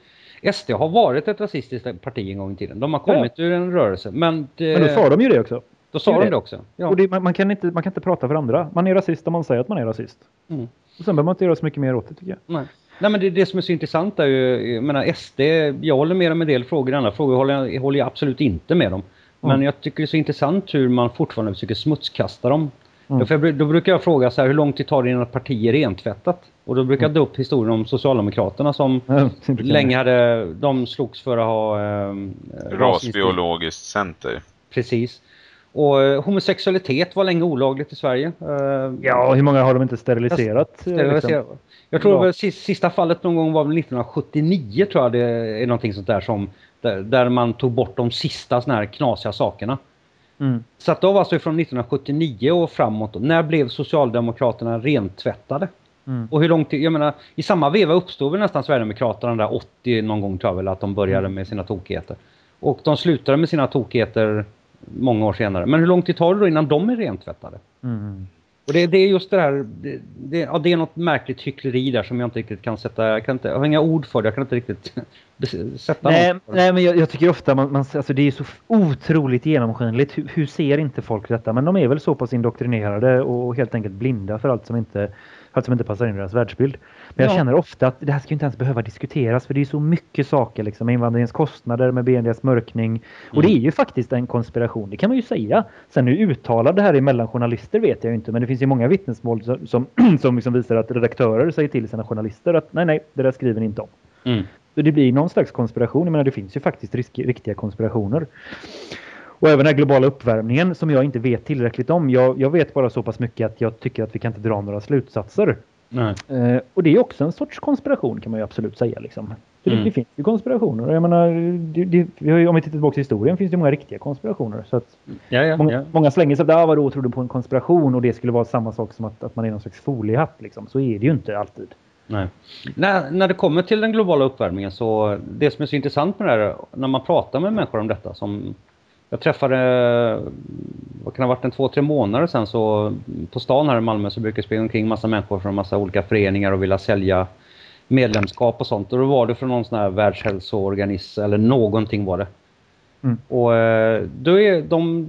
SD har varit ett rasistiskt parti en gång i tiden. De har kommit ja. ur en rörelse. Men, det, men då sa de ju det också. Då sa det de det också. Ja. Och det, man, man, kan inte, man kan inte prata för andra. Man är rasist om man säger att man är rasist. Mm. Och sen behöver man inte göra så mycket mer åt det tycker jag. Nej. Nej men det, det som är så intressant är ju, jag menar SD, jag håller med om en del frågor, andra frågor håller jag, håller jag absolut inte med dem. Men jag tycker det är så intressant hur man fortfarande försöker smutskasta dem. Mm. Då, då, brukar jag fråga så här, hur lång tid tar det innan ett parti är rentvättat? Och då brukar jag dra upp historien om Socialdemokraterna som mm. länge hade, de slogs för att ha... Eh, Rasbiologiskt center. Precis. Och eh, homosexualitet var länge olagligt i Sverige. Eh, ja, hur många har de inte steriliserat? steriliserat. Liksom? Jag tror ja. att sista fallet någon gång var väl 1979 tror jag det är någonting sånt där som där, där man tog bort de sista såna här knasiga sakerna. Mm. Så att då var alltså från 1979 och framåt. När blev Socialdemokraterna rentvättade? Mm. Och hur lång tid, jag menar, i samma veva uppstod väl nästan Sverigedemokraterna där 80 någon gång tror jag väl att de började mm. med sina tokigheter. Och de slutade med sina tokigheter många år senare. Men hur lång tid tar det då innan de är rentvättade? Mm. Och det, det, är just det här, det, det, ja, det är något märkligt hyckleri där som jag inte riktigt kan sätta, jag, kan inte, jag har inga ord för det, jag kan inte riktigt <laughs> sätta nej, Nej, men jag, jag, tycker ofta, man, man, alltså det är så otroligt genomskinligt, hur, hur, ser inte folk detta? Men de är väl så pass indoktrinerade och helt enkelt blinda för allt som inte För att de inte passar in i deras världsbild. Men jag Ja. känner ofta att det här ska inte ens behöva diskuteras för det är så mycket saker liksom. med Invandringens kostnader, med BNDs mörkning. Och det är ju faktiskt en konspiration, det kan man ju säga. Sen hur uttalad det här är mellan journalister vet jag ju inte. Men det finns ju många vittnesmål som, som, <clears throat> som liksom visar att redaktörer säger till sina journalister att nej, nej, det där skriver ni inte om. Mm. Så det blir någon slags konspiration. Jag menar, det finns ju faktiskt risk, riktiga konspirationer. Och även den globala uppvärmningen som jag inte vet tillräckligt om. Jag, jag vet bara så pass mycket att jag tycker att vi kan inte dra några slutsatser. Eh, och det är också en sorts konspiration kan man ju absolut säga. Liksom. För Mm. det, det finns ju konspirationer. Jag menar, det, det, om vi tittar tillbaka till historien finns det många riktiga konspirationer. Så att Ja, ja, många, ja. många slänger sig att ah, vadå, tror du på en konspiration och det skulle vara samma sak som att, att man är någon slags foliehatt. Liksom. Så är det ju inte alltid. Nej. När, när det kommer till den globala uppvärmningen så det som är så intressant med det här när man pratar med människor om detta som jag träffade, vad kan det ha varit, en två, tre månader sedan så på stan här i Malmö så brukar det springa omkring massa människor från massa olika föreningar och vilja sälja medlemskap och sånt. Och då var det från någon sån här världshälsoorganism eller någonting var det. Mm. Och eh, då är de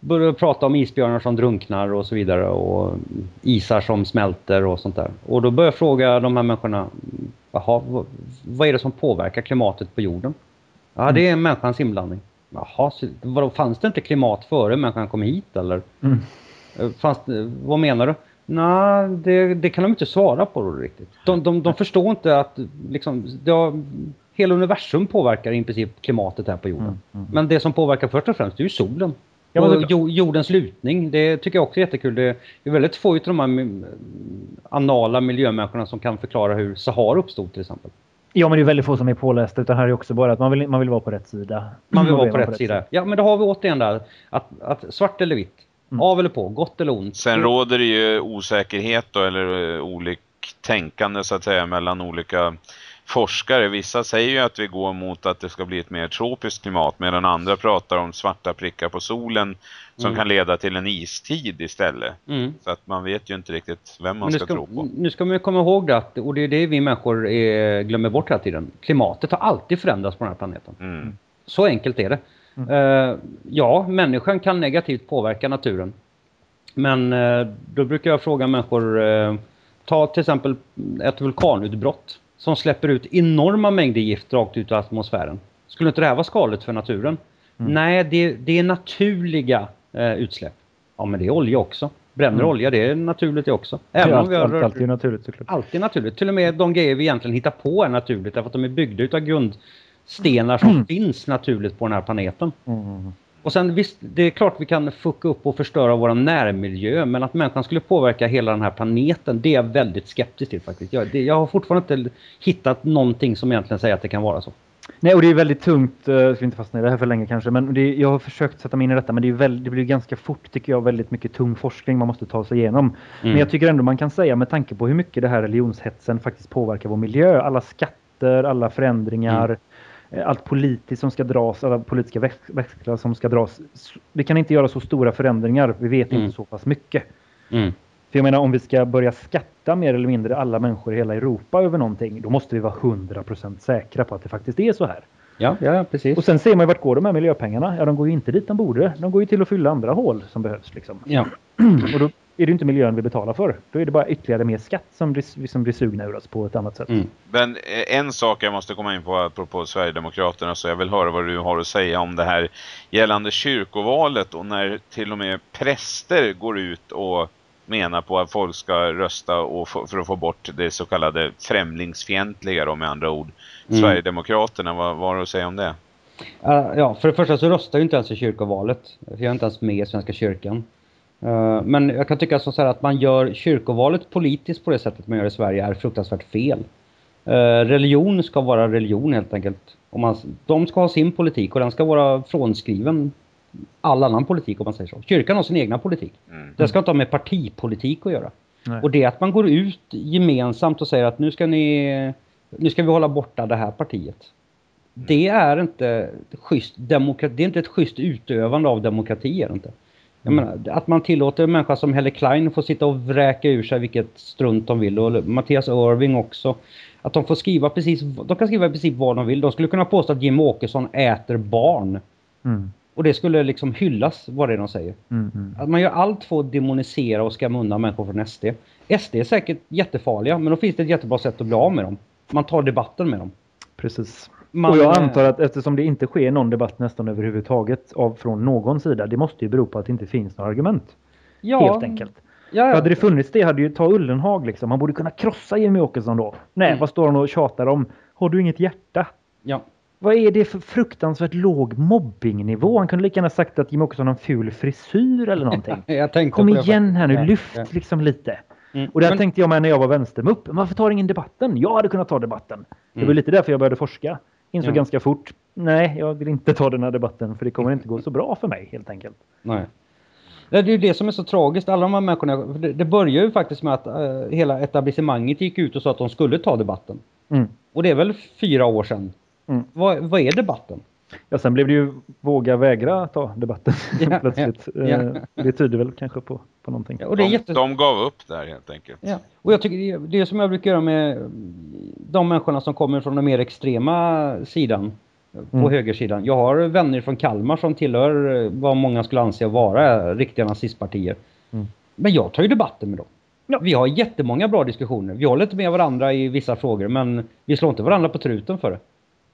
börjar prata om isbjörnar som drunknar och så vidare och isar som smälter och sånt där. Och då börjar jag fråga de här människorna, jaha, vad, vad är det som påverkar klimatet på jorden? Ja, det är människans inblandning. Jaha, så, vadå, fanns det inte klimat före människan kom hit eller? Mm. Eh, Fanns det, vad menar du? Nej, det, det kan de inte svara på då riktigt. De, de, de förstår inte att liksom, har, hela universum påverkar i princip klimatet här på jorden. Mm, mm. Men det som påverkar först och främst är ju solen. Ja, och jordens lutning, det tycker jag också är jättekul. Det är väldigt få utav de här mi- anala miljömänniskorna som kan förklara hur Sahara uppstod till exempel. Ja, men det är väldigt få som är pålästa. Utan här är också bara att man vill, man vill vara på rätt sida. Man vill vara vill på rätt sida. Ja, men då har vi återigen där att, att svart eller vitt, Mm. av eller på, gott eller ont. Sen råder det ju osäkerhet då, eller eh, oliktänkande så att säga mellan olika forskare. Vissa säger ju att vi går mot att det ska bli ett mer tropiskt klimat medan andra pratar om svarta prickar på solen som Mm. kan leda till en istid istället. Mm. Så att man vet ju inte riktigt vem man ska, ska, tro på. nu ska man ju komma ihåg det, att, och det är det vi människor är, glömmer bort hela tiden. Klimatet har alltid förändrats på den här planeten. Mm. Så enkelt är det. Eh, ja, människan kan negativt påverka naturen. Men eh, då brukar jag fråga människor, eh, ta till exempel ett vulkanutbrott som släpper ut enorma mängder gift rakt ut i atmosfären. Skulle inte det här vara skadligt för naturen? Nej, det, det är naturliga eh, utsläpp. Ja, men det är olja också. Bränner Mm. olja, det är naturligt det också. Även allt, om vi har allt, rört- allt är ju naturligt såklart. allt är naturligt. Till och med de grejer vi egentligen hittar på är naturligt därför att de är byggda utav grundstenar som <clears throat> finns naturligt på den här planeten. Mm. Och sen visst, det är klart vi kan fucka upp och förstöra vår närmiljö men att människan skulle påverka hela den här planeten det är jag väldigt skeptisk till faktiskt. Jag, det, jag har fortfarande inte hittat någonting som egentligen säger att det kan vara så. Nej, och det är väldigt tungt. eh, Jag ska inte fastna i det här för länge kanske. Men det, jag har försökt sätta mig in i detta. Men det, är väl, det blir ganska fort tycker jag. Väldigt mycket tung forskning man måste ta sig igenom. Men jag tycker ändå man kan säga med tanke på hur mycket det här religionshetsen faktiskt påverkar vår miljö. Alla skatter, alla förändringar. eh, Allt politiskt som ska dras, alla politiska väx- växlar som ska dras. Vi kan inte göra så stora förändringar. Vi vet Mm. inte så pass mycket. Mm. För jag menar om vi ska börja skatta mer eller mindre alla människor i hela Europa över någonting. Då måste vi vara 100% säkra på att det faktiskt är så här. Ja, ja, precis. Och sen ser man ju vart går de här miljöpengarna? Ja, de går ju inte dit de borde. De går ju till att fylla andra hål som behövs. Liksom. Ja. <clears throat> Och då är det inte miljön vi betalar för. Då är det bara ytterligare mer skatt som blir, som blir sugna ur oss på ett annat sätt. Mm. Men eh, en sak jag måste komma in på apropå Sverigedemokraterna så jag vill höra vad du har att säga om det här gällande kyrkovalet och när till och med präster går ut och menar på att folk ska rösta och få, för att få bort det så kallade främlingsfientliga då med andra ord. Mm. Sverigedemokraterna, vad, vad har du att säga om det? Uh, ja, för det första så röstar jag inte ens i kyrkovalet. Jag är inte ens med i Svenska kyrkan. Uh, men jag kan tycka så här att man gör kyrkovalet politiskt på det sättet man gör i Sverige är fruktansvärt fel. Uh, religion ska vara religion helt enkelt. Man, de ska ha sin politik och den ska vara frånskriven all annan politik om man säger så. Kyrkan har sin egna politik. Mm. Det ska inte ha med partipolitik att göra. Nej. Och det att man går ut gemensamt och säger att nu ska ni nu ska vi hålla borta det här partiet. Det är inte schysst demokrati, det är inte ett schysst utövande av demokrati är det inte. Jag menar, att man tillåter en människa som Helle Klein få sitta och vräka ur sig vilket strunt de vill och Mattias Irving också. Att de får skriva precis, de kan skriva precis vad de vill. De skulle kunna påstå att Jim Åkesson äter barn. Mm. Och det skulle liksom hyllas vad det är de säger. Mm, mm. Att man gör allt för att demonisera och skamma undan människor från SD. SD är säkert jättefarliga, men då finns det ett jättebra sätt att bli av med dem. Man tar debatten med dem. Precis. Man, och jag antar att eftersom det inte sker någon debatt nästan överhuvudtaget av, från någon sida, det måste ju bero på att det inte finns några argument. ja, Helt enkelt. Ja, ja. hade det funnits det hade ju ta Ullenhag liksom. Man borde kunna krossa Jimmy Åkesson då. Nej, Mm. vad står han och tjatar om? Har du inget hjärta? ja. Vad är det för fruktansvärt låg mobbingnivå? Han kunde lika gärna sagt att Jimmy Åkesson har en ful frisyr eller någonting. <laughs> Jag tänkte Kom igen här nu, faktiskt. lyft Ja, liksom lite. ja. Mm. Och det Men- tänkte jag med när jag var vänstermupp. Varför tar ingen debatten? Jag hade kunnat ta debatten. Det var Mm. lite därför jag började forska. Insåg Ja. ganska fort. Nej, jag vill inte ta den här debatten för det kommer inte gå så bra för mig helt enkelt. Nej. Det är ju det som är så tragiskt. Alla de här människorna, det, det börjar ju faktiskt med att eh, hela etablissemanget gick ut och sa att de skulle ta debatten. Mm. Och det är väl fyra år sedan. Mm. Vad, vad är debatten? Ja, sen blev det ju våga vägra ta debatten Ja, <laughs> <laughs> plötsligt. ja, Eh, ja. Det tyder väl kanske på, på någonting. Ja, och det är De, jätte... de gav upp där helt enkelt. Ja. Och jag tycker det, det som jag brukar göra med de människorna som kommer från den mer extrema sidan, på Mm. högersidan. Jag har vänner från Kalmar som tillhör eh, vad många skulle anse vara riktiga nazistpartier. Mm. Men jag tar ju debatten med dem. Ja. Vi har jättemånga bra diskussioner. Vi håller inte med varandra i vissa frågor men vi slår inte varandra på truten för det.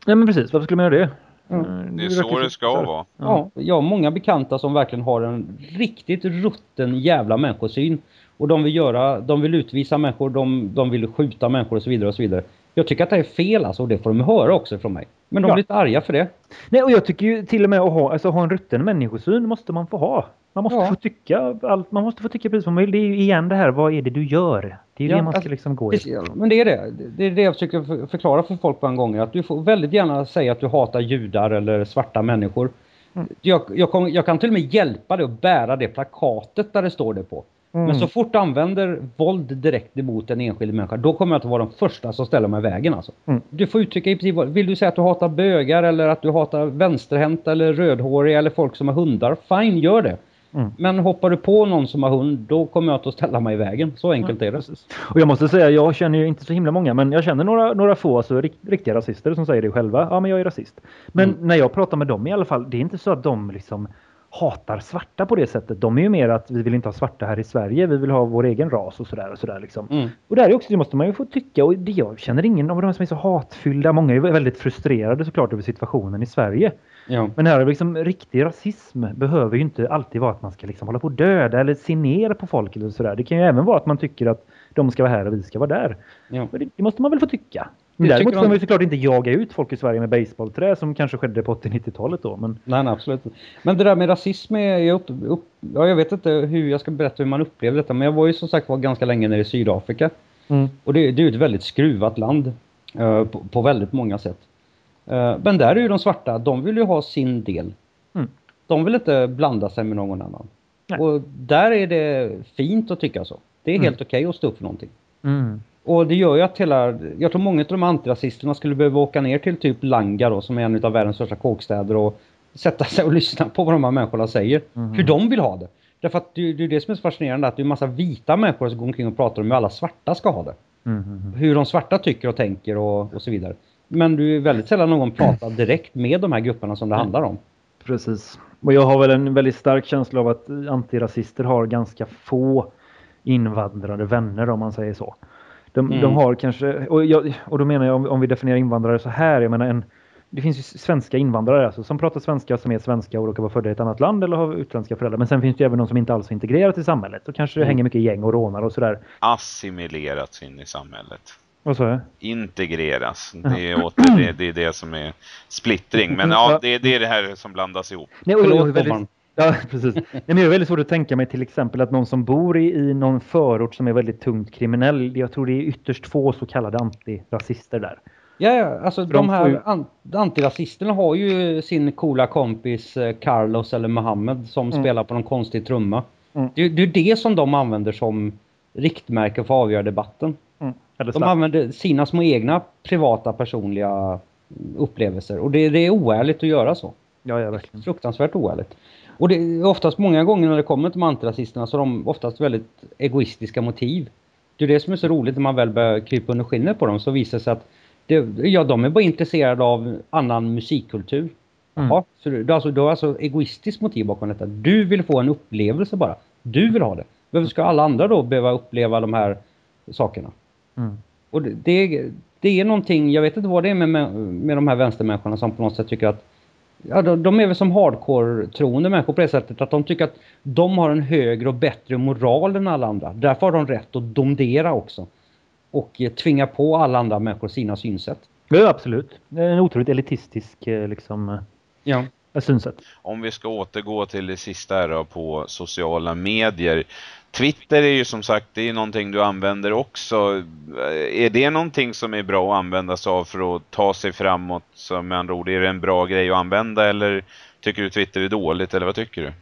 Nej men precis, varför skulle man göra det? Ja. Eh, Det är så det ska vara. Ja. jag har många bekanta som verkligen har en riktigt rutten jävla människosyn. Och de vill göra, de vill utvisa människor, de, de vill skjuta människor och så vidare och så vidare. Jag tycker att det är fel alltså och det får de höra också från mig. Men de Ja. blir lite arga för det. Nej, och jag tycker ju till och med att ha, alltså, ha en rutten människosyn måste man få ha. Man måste Ja. få tycka allt, man måste få tycka precis vad man vill. Det är ju igen det här, vad är det du gör? Det är Ja, det man ska alltså, liksom gå efter. Men det är det. Det är det jag försöker för- förklara för folk på en gång. Att du får väldigt gärna säga att du hatar judar eller svarta människor. Mm. Jag, jag, kom, jag kan till och med hjälpa dig att bära det plakatet där det står det på. Mm. Men så fort du använder våld direkt emot en enskild människa, då kommer jag att vara den första som ställer mig i vägen alltså. Mm. Du får uttrycka i princip vill du säga att du hatar bögar eller att du hatar vänsterhänta eller rödhåriga eller folk som har hundar, fine gör det. Mm. Men hoppar du på någon som har hund, då kommer jag att ställa mig i vägen. Så enkelt är det. Och jag måste säga, jag känner ju inte så himla många, men jag känner några, några få alltså, rikt, riktiga rasister som säger det själva. Ja, men jag är rasist. Men Mm. när jag pratar med dem i alla fall, det är inte så att de liksom hatar svarta på det sättet. De är ju mer att vi vill inte ha svarta här i Sverige, vi vill ha vår egen ras och sådär. Och sådär liksom. Mm. Och där är också, det måste man ju få tycka. Och det, jag känner ingen av de som är så hatfyllda. Många är väldigt frustrerade såklart över situationen i Sverige. Ja. Men här är liksom riktig rasism behöver ju inte alltid vara att man ska liksom hålla på och döda eller se ner på folk eller sådär. Det kan ju även vara att man tycker att de ska vara här och vi ska vara där. Ja. Men det, det måste man väl få tycka. Men Det däremot får man ju såklart inte jaga ut folk i Sverige med baseballträ som kanske skedde på 80-90-talet då. Men Nej, nej, absolut. Men det där med rasism är jag upp, ja, jag vet inte hur jag ska berätta hur man upplevde detta, men jag var ju som sagt var ganska länge nere i Sydafrika. Och det, det är ju ett väldigt skruvat land eh, på, på väldigt många sätt. Eh, men där är ju de svarta, de vill ju ha sin del. Mm. De vill inte blanda sig med någon annan. Nej. Och där är det fint att tycka så. Det är Mm. helt okej att stå upp för någonting. Mm. Och det gör ju att hela, jag tror många av de antirasisterna skulle behöva åka ner till typ Langa då, som är en av världens största kåkstäder och sätta sig och <laughs> lyssna på vad de här människorna säger. Mhm. Hur de vill ha det. Därför att det, är det som är så fascinerande, att det är en massa vita människor som går omkring och pratar om hur alla svarta ska ha det. Mm. Mm. Hur de svarta tycker och tänker och, och så vidare. Men du är väldigt sällan någon pratar direkt med de här grupperna som det handlar om. Precis. Och jag har väl en väldigt stark känsla av att antirasister har ganska få invandrade vänner om man säger så. De, Mm. de har kanske, och, jag, och då menar jag om, om vi definierar invandrare så här, jag menar en, det finns ju svenska invandrare alltså, som pratar svenska, som är svenska och råkar vara födda i ett annat land eller har utländska föräldrar. Men sen finns det ju även de som inte alls är integrerat i samhället. Och kanske det Mm. hänger mycket gäng och rånar och sådär. Assimilerats in i samhället. Vad sa jag? Integreras. Det är, åter, det, det är det som är splittring. Men ja, det, det är det här som blandas ihop. Nej, och har Förlåt väldigt- domaren. Ja, <laughs> precis. Nej, men jag är väldigt svårt att tänka mig till exempel att någon som bor i, i någon förort som är väldigt tungt kriminell. Jag tror det är ytterst få så kallade antirasister där. Ja, ja, alltså de de här ju- an, antirasisterna har ju sin coola kompis eh, Carlos eller Mohammed som Mm. spelar på någon konstig trumma. Mm. Det, det är det som de använder som riktmärke för att avgöra debatten. Eller De använder sina små egna privata personliga upplevelser och det, det är oärligt att göra så. Ja, ja, verkligen. Fruktansvärt oärligt. Och det är oftast många gånger när det kommer till antirasisterna så har de oftast väldigt egoistiska motiv. Det är det som är så roligt när man väl börjar krypa under skinnet på dem så visar det sig att det, ja, de är bara intresserade av annan musikkultur. Mm. Jaha, så du, du, har alltså, du har alltså egoistiskt motiv bakom detta. Du vill få en upplevelse bara. Du vill ha det. Varför ska alla andra då behöva uppleva de här sakerna? Mm. Och det, det, det är någonting, jag vet inte vad det är med, med de här vänstermänniskorna som på något sätt tycker att Ja, de, de är väl som hardcore-troende människor på det sättet att de tycker att de har en högre och bättre moral än alla andra. Därför har de rätt att domdera också. Och eh, tvinga på alla andra människor sina synsätt. Ja, absolut. Det är en otroligt elitistisk eh, liksom, eh, Ja. synsätt. Om vi ska återgå till det sista här då, på sociala medier. Twitter är ju som sagt, det är någonting du använder också. Är det någonting som är bra att använda sig av för att ta sig framåt? Som med andra ord, är det en bra grej att använda eller tycker du Twitter är dåligt eller vad tycker du?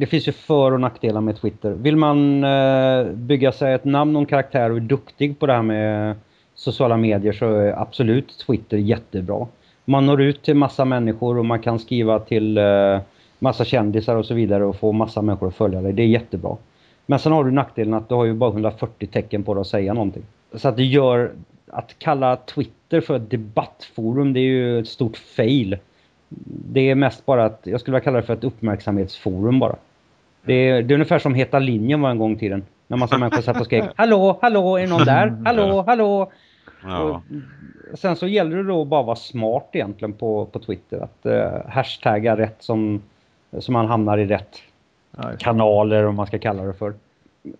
Det finns ju för- och nackdelar med Twitter. Vill man eh, bygga sig ett namn och en karaktär och är duktig på det här med sociala medier så är absolut Twitter jättebra. Man når ut till massa människor och man kan skriva till eh, massa kändisar och så vidare och få massa människor att följa dig. Det är jättebra. Men sen har du nackdelen att du har ju bara 140 tecken på dig att säga någonting. Så att det gör att kalla Twitter för ett debattforum, det är ju ett stort fail. Det är mest bara att, jag skulle vilja kalla det för ett uppmärksamhetsforum bara. Det är, det är ungefär som Heta linjen var en gång i tiden. När massa människor satt och skrek Hallå, hallå, är någon där? <laughs> Hallå, hallå! Ja. Sen så gäller det då bara att vara smart egentligen på, på Twitter. Att uh, hashtagga rätt som, som man hamnar i rätt. Kanaler om man ska kalla det för.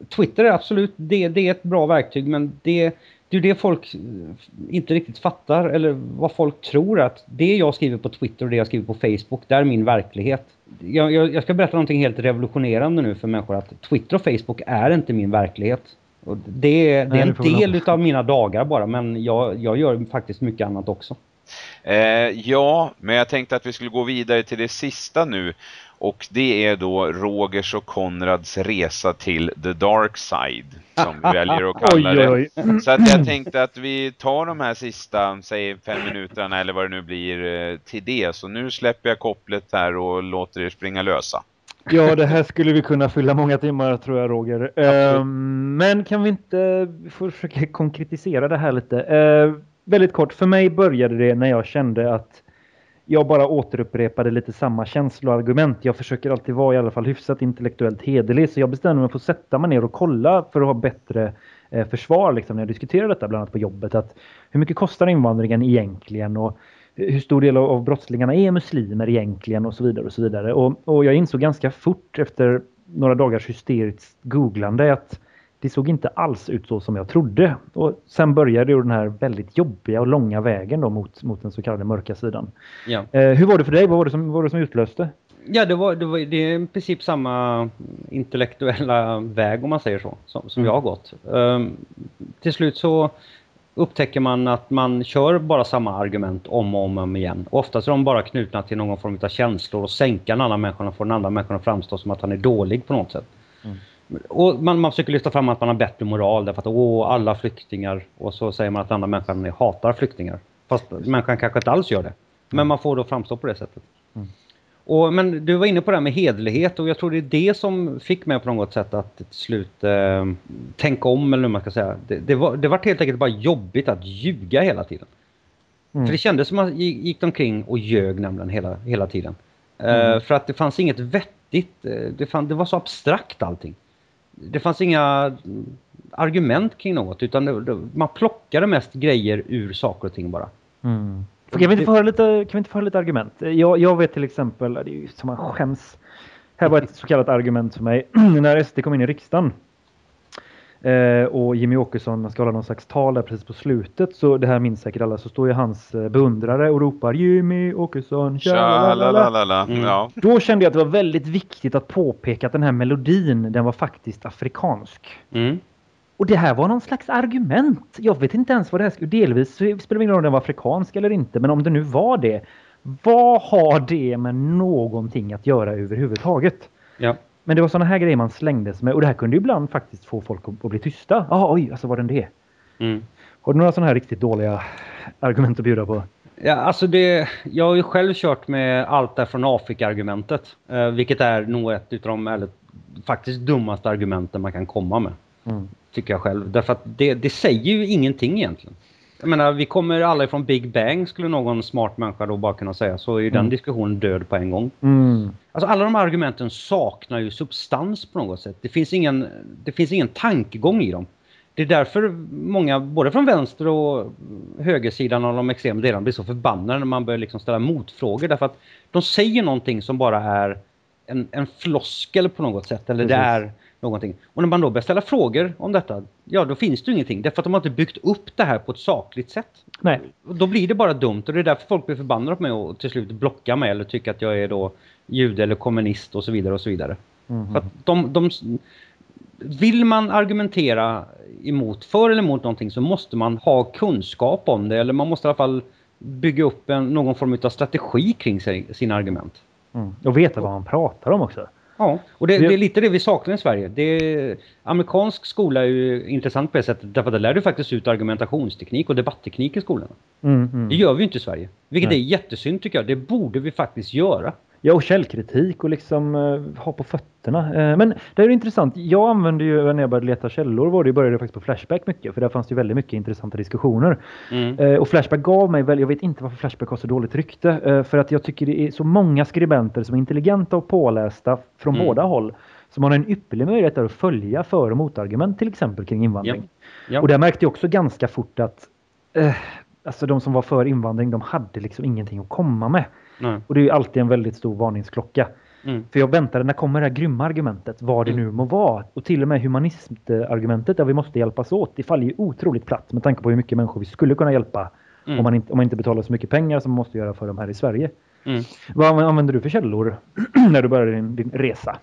Twitter är absolut, det, det är ett bra verktyg men det, det är det folk inte riktigt fattar eller vad folk tror att det jag skriver på Twitter och det jag skriver på Facebook, det är min verklighet. Jag, jag, jag ska berätta någonting helt revolutionerande nu för människor att Twitter och Facebook är inte min verklighet. Och det, är- det är en del utav mina dagar bara men jag, jag gör faktiskt mycket annat också. Eh, ja, men jag tänkte att vi skulle gå vidare till det sista nu. Och det är då Rogers och Konrads resa till the dark side. Som vi väljer att <laughs> kalla det. oj, oj. Så att jag tänkte att vi tar de här sista, säg fem minuterna eller vad det nu blir eh, till det. Så nu släpper jag kopplet här och låter er springa lösa. Ja, det här skulle vi kunna fylla många timmar tror jag Roger. Ehm, men kan vi inte vi får försöka konkretisera det här lite? Väldigt kort, för mig började det när jag kände att jag bara återupprepade lite samma känsloargument. Jag försöker alltid vara i alla fall hyfsat intellektuellt hederlig så jag bestämde mig för att sätta mig ner och kolla för att ha bättre eh, försvar liksom, när jag diskuterar detta bland annat på jobbet. Att hur mycket kostar invandringen egentligen? Och hur stor del av- av brottslingarna är muslimer egentligen och så vidare och så vidare. Och, och jag insåg ganska fort efter några dagars hysteriskt googlande att det såg inte alls ut så som jag trodde. Och sen började ju den här väldigt jobbiga och långa vägen då mot, mot den så kallade mörka sidan. Ja. Eh, hur var det för dig? Vad var det som, vad var det som utlöste? Ja, det, var, det, var, det är i princip samma intellektuella väg om man säger så, som, som jag har gått. Ehm, till slut så upptäcker man att man kör bara samma argument om och om, och om igen. Oftast är de bara knutna till någon form av känslor och sänka en annan människa och få den andra människan att framstå som att han är dålig på något sätt. Och man, man försöker lyfta fram att man har bättre moral därför att åh, alla flyktingar och så säger man att andra människan hatar flyktingar. Fast människan kanske inte alls gör det. Men man får då framstå på det sättet. Och, men du var inne på det här med hederlighet och jag tror det är det som fick mig på något sätt att till slut eh, tänka om eller hur man ska säga. Det, det, var, det var helt enkelt bara jobbigt att ljuga hela tiden. Mm. För det kändes som att man gick omkring och ljög nämligen hela, hela tiden. Eh, Mm. för att det fanns inget vettigt, eh, det, fann, det var så abstrakt allting. Det fanns inga argument kring något utan det, det, man plockade mest grejer ur saker och ting bara. Mm. Kan, vi inte få höra lite, kan vi inte få höra lite argument? Jag, jag vet till exempel, det är ju som man skäms. Här var ett så kallat argument för mig. <clears throat> När SD kom in i riksdagen eh, och Jimmy Åkesson ska hålla någon slags tal där precis på slutet, så det här minns säkert alla, så står ju hans eh, beundrare och ropar Jimmy Åkesson, tja, Tja-la-la-la-la. Mm. Ja. Då kände jag att det var väldigt viktigt att påpeka att den här melodin, den var faktiskt afrikansk. Mm. Och det här var någon slags argument. Jag vet inte ens vad det här skulle... Delvis spelar det ingen roll om den var afrikansk eller inte. Men om det nu var det. Vad har det med någonting att göra överhuvudtaget? Ja. Men det var sådana här grejer man slängdes med. Och det här kunde ju ibland faktiskt få folk att, att bli tysta. Jaha, oj, alltså var den det? Mm. Har du några sådana här riktigt dåliga argument att bjuda på? Ja, alltså det, jag har ju själv kört med allt där från Afrika-argumentet. Eh, vilket är nog ett utav de eller, faktiskt dummaste argumenten man kan komma med. Mm. Tycker jag själv. Därför att det, det säger ju ingenting egentligen. Jag menar, vi kommer alla ifrån Big Bang skulle någon smart människa då bara kunna säga. Så är den Mm. diskussionen död på en gång. Mm. Alltså alla de här argumenten saknar ju substans på något sätt. Det finns ingen, det finns ingen tankegång i dem. Det är därför många, både från vänster och högersidan av de extrema delarna blir så förbannade när man börjar liksom ställa motfrågor. Därför att de säger någonting som bara är en, en floskel på något sätt. Eller det Precis. är någonting. Och när man då börjar ställa frågor om detta, ja då finns det ju ingenting. Därför att de har inte byggt upp det här på ett sakligt sätt. Nej. Och då blir det bara dumt och det är därför folk blir förbannade på mig och till slut blockar mig eller tycker att jag är då jude eller kommunist och så vidare och så vidare. Mhm. För att de, de, vill man argumentera emot, för eller emot någonting så måste man ha kunskap om det eller man måste i alla fall bygga upp en, någon form av strategi kring sig, sina argument. Mm. Och veta vad man pratar om också. Ja, och det, Det- är lite det vi saknar i Sverige. Det, amerikansk skola är ju intressant på det sättet därför att där lär du faktiskt ut argumentationsteknik och debattteknik i skolorna. Mm, mm. Det gör vi ju inte i Sverige. Vilket Nej. är jättesynd tycker jag. Det borde vi faktiskt göra. Ja, och källkritik och liksom eh, ha på fötterna. Eh, men det är ju intressant. Jag använde ju när jag började leta källor var det började jag faktiskt på Flashback mycket. För där fanns det ju väldigt mycket intressanta diskussioner. Eh, och Flashback gav mig väl, jag vet inte varför Flashback har så dåligt rykte. För att jag tycker det är så många skribenter som är intelligenta och pålästa från Mm. båda håll. Som har en ypperlig möjlighet att följa för och motargument till exempel kring invandring. Ja. Och där märkte jag också ganska fort att eh, alltså de som var för invandring, de hade liksom ingenting att komma med. Nej. Och det är ju alltid en väldigt stor varningsklocka. Mm. För jag väntade, när kommer det här grymma argumentet, vad det Mm. nu må vara? Och till och med humanismargumentet där vi måste hjälpas åt, det faller ju otroligt platt med tanke på hur mycket människor vi skulle kunna hjälpa Mm. om, man inte, om man inte betalar så mycket pengar som man måste göra för dem här i Sverige. Mm. Vad använder du för källor <clears throat> när du började din, din resa?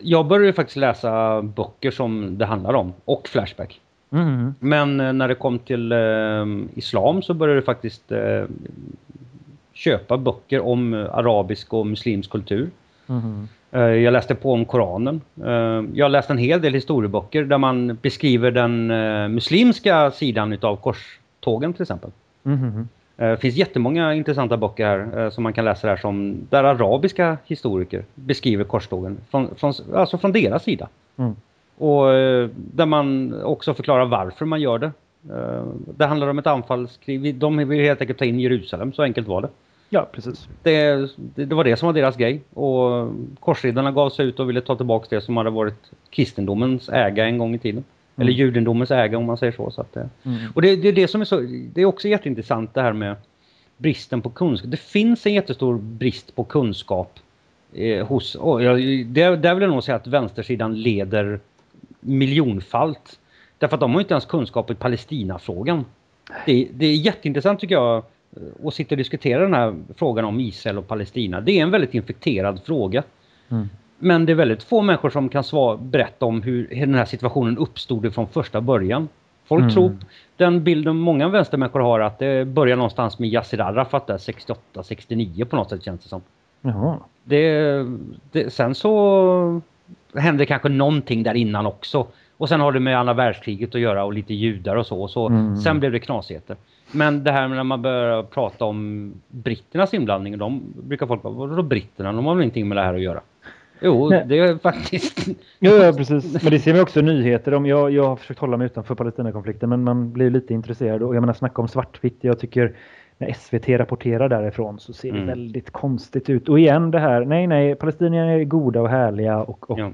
Jag började faktiskt läsa böcker som det handlar om och Flashback. Mm. Men eh, när det kom till eh, islam så började jag faktiskt eh, köpa böcker om eh, arabisk och muslimsk kultur. Mm. Jag läste på om Koranen. Eh, jag läste en hel del historieböcker där man beskriver den muslimska sidan utav korstågen till exempel. Mm. Det finns jättemånga intressanta böcker här som man kan läsa där som där arabiska historiker beskriver korstågen från, från, alltså från deras sida. Mm. Och där man också förklarar varför man gör det. Det handlar om ett anfallskrig. De vill helt enkelt ta in Jerusalem, så enkelt var det. Ja, precis. Det, det, var det som var deras grej. Och korsriddarna gav sig ut och ville ta tillbaka det som hade varit kristendomens äga en gång i tiden. Eller judendomens äga om man säger så. så att, det- Mm. och det, det är det som är så, det är också jätteintressant det här med bristen på kunskap. Det finns en jättestor brist på kunskap eh, hos, och jag, det, där vill jag nog säga att vänstersidan leder miljonfalt. Därför att de har inte ens kunskap i Palestinafrågan. Det, det är jätteintressant tycker jag eh, att sitta och diskutera den här frågan om Israel och Palestina. Det är en väldigt infekterad fråga. Mm. Men det är väldigt få människor som kan svar, berätta om hur, den här situationen uppstod från första början. Folk Mm. tror, den bilden många vänstermänniskor har att det börjar någonstans med Yassir Arafat där 68, 69 på något sätt känns det som. Jaha. Det, det, sen så hände kanske någonting där innan också. Och sen har det med andra världskriget att göra och lite judar och så. Och så Mm. Sen blev det knasigheter. Men det här med när man börjar prata om britternas inblandning, de brukar folk bara, vadå britterna? De har väl ingenting med det här att göra? Jo, Nej. det är <laughs> faktiskt... Ja, ja, precis. Men det ser vi också nyheter om. Jag, jag har försökt hålla mig utanför Palestinakonflikten men man blir lite intresserad. Och jag menar snacka om svartvitt. Jag tycker när SVT rapporterar därifrån så ser det Mm. väldigt konstigt ut. Och igen det här, nej nej, palestinierna är goda och härliga och, och Ja.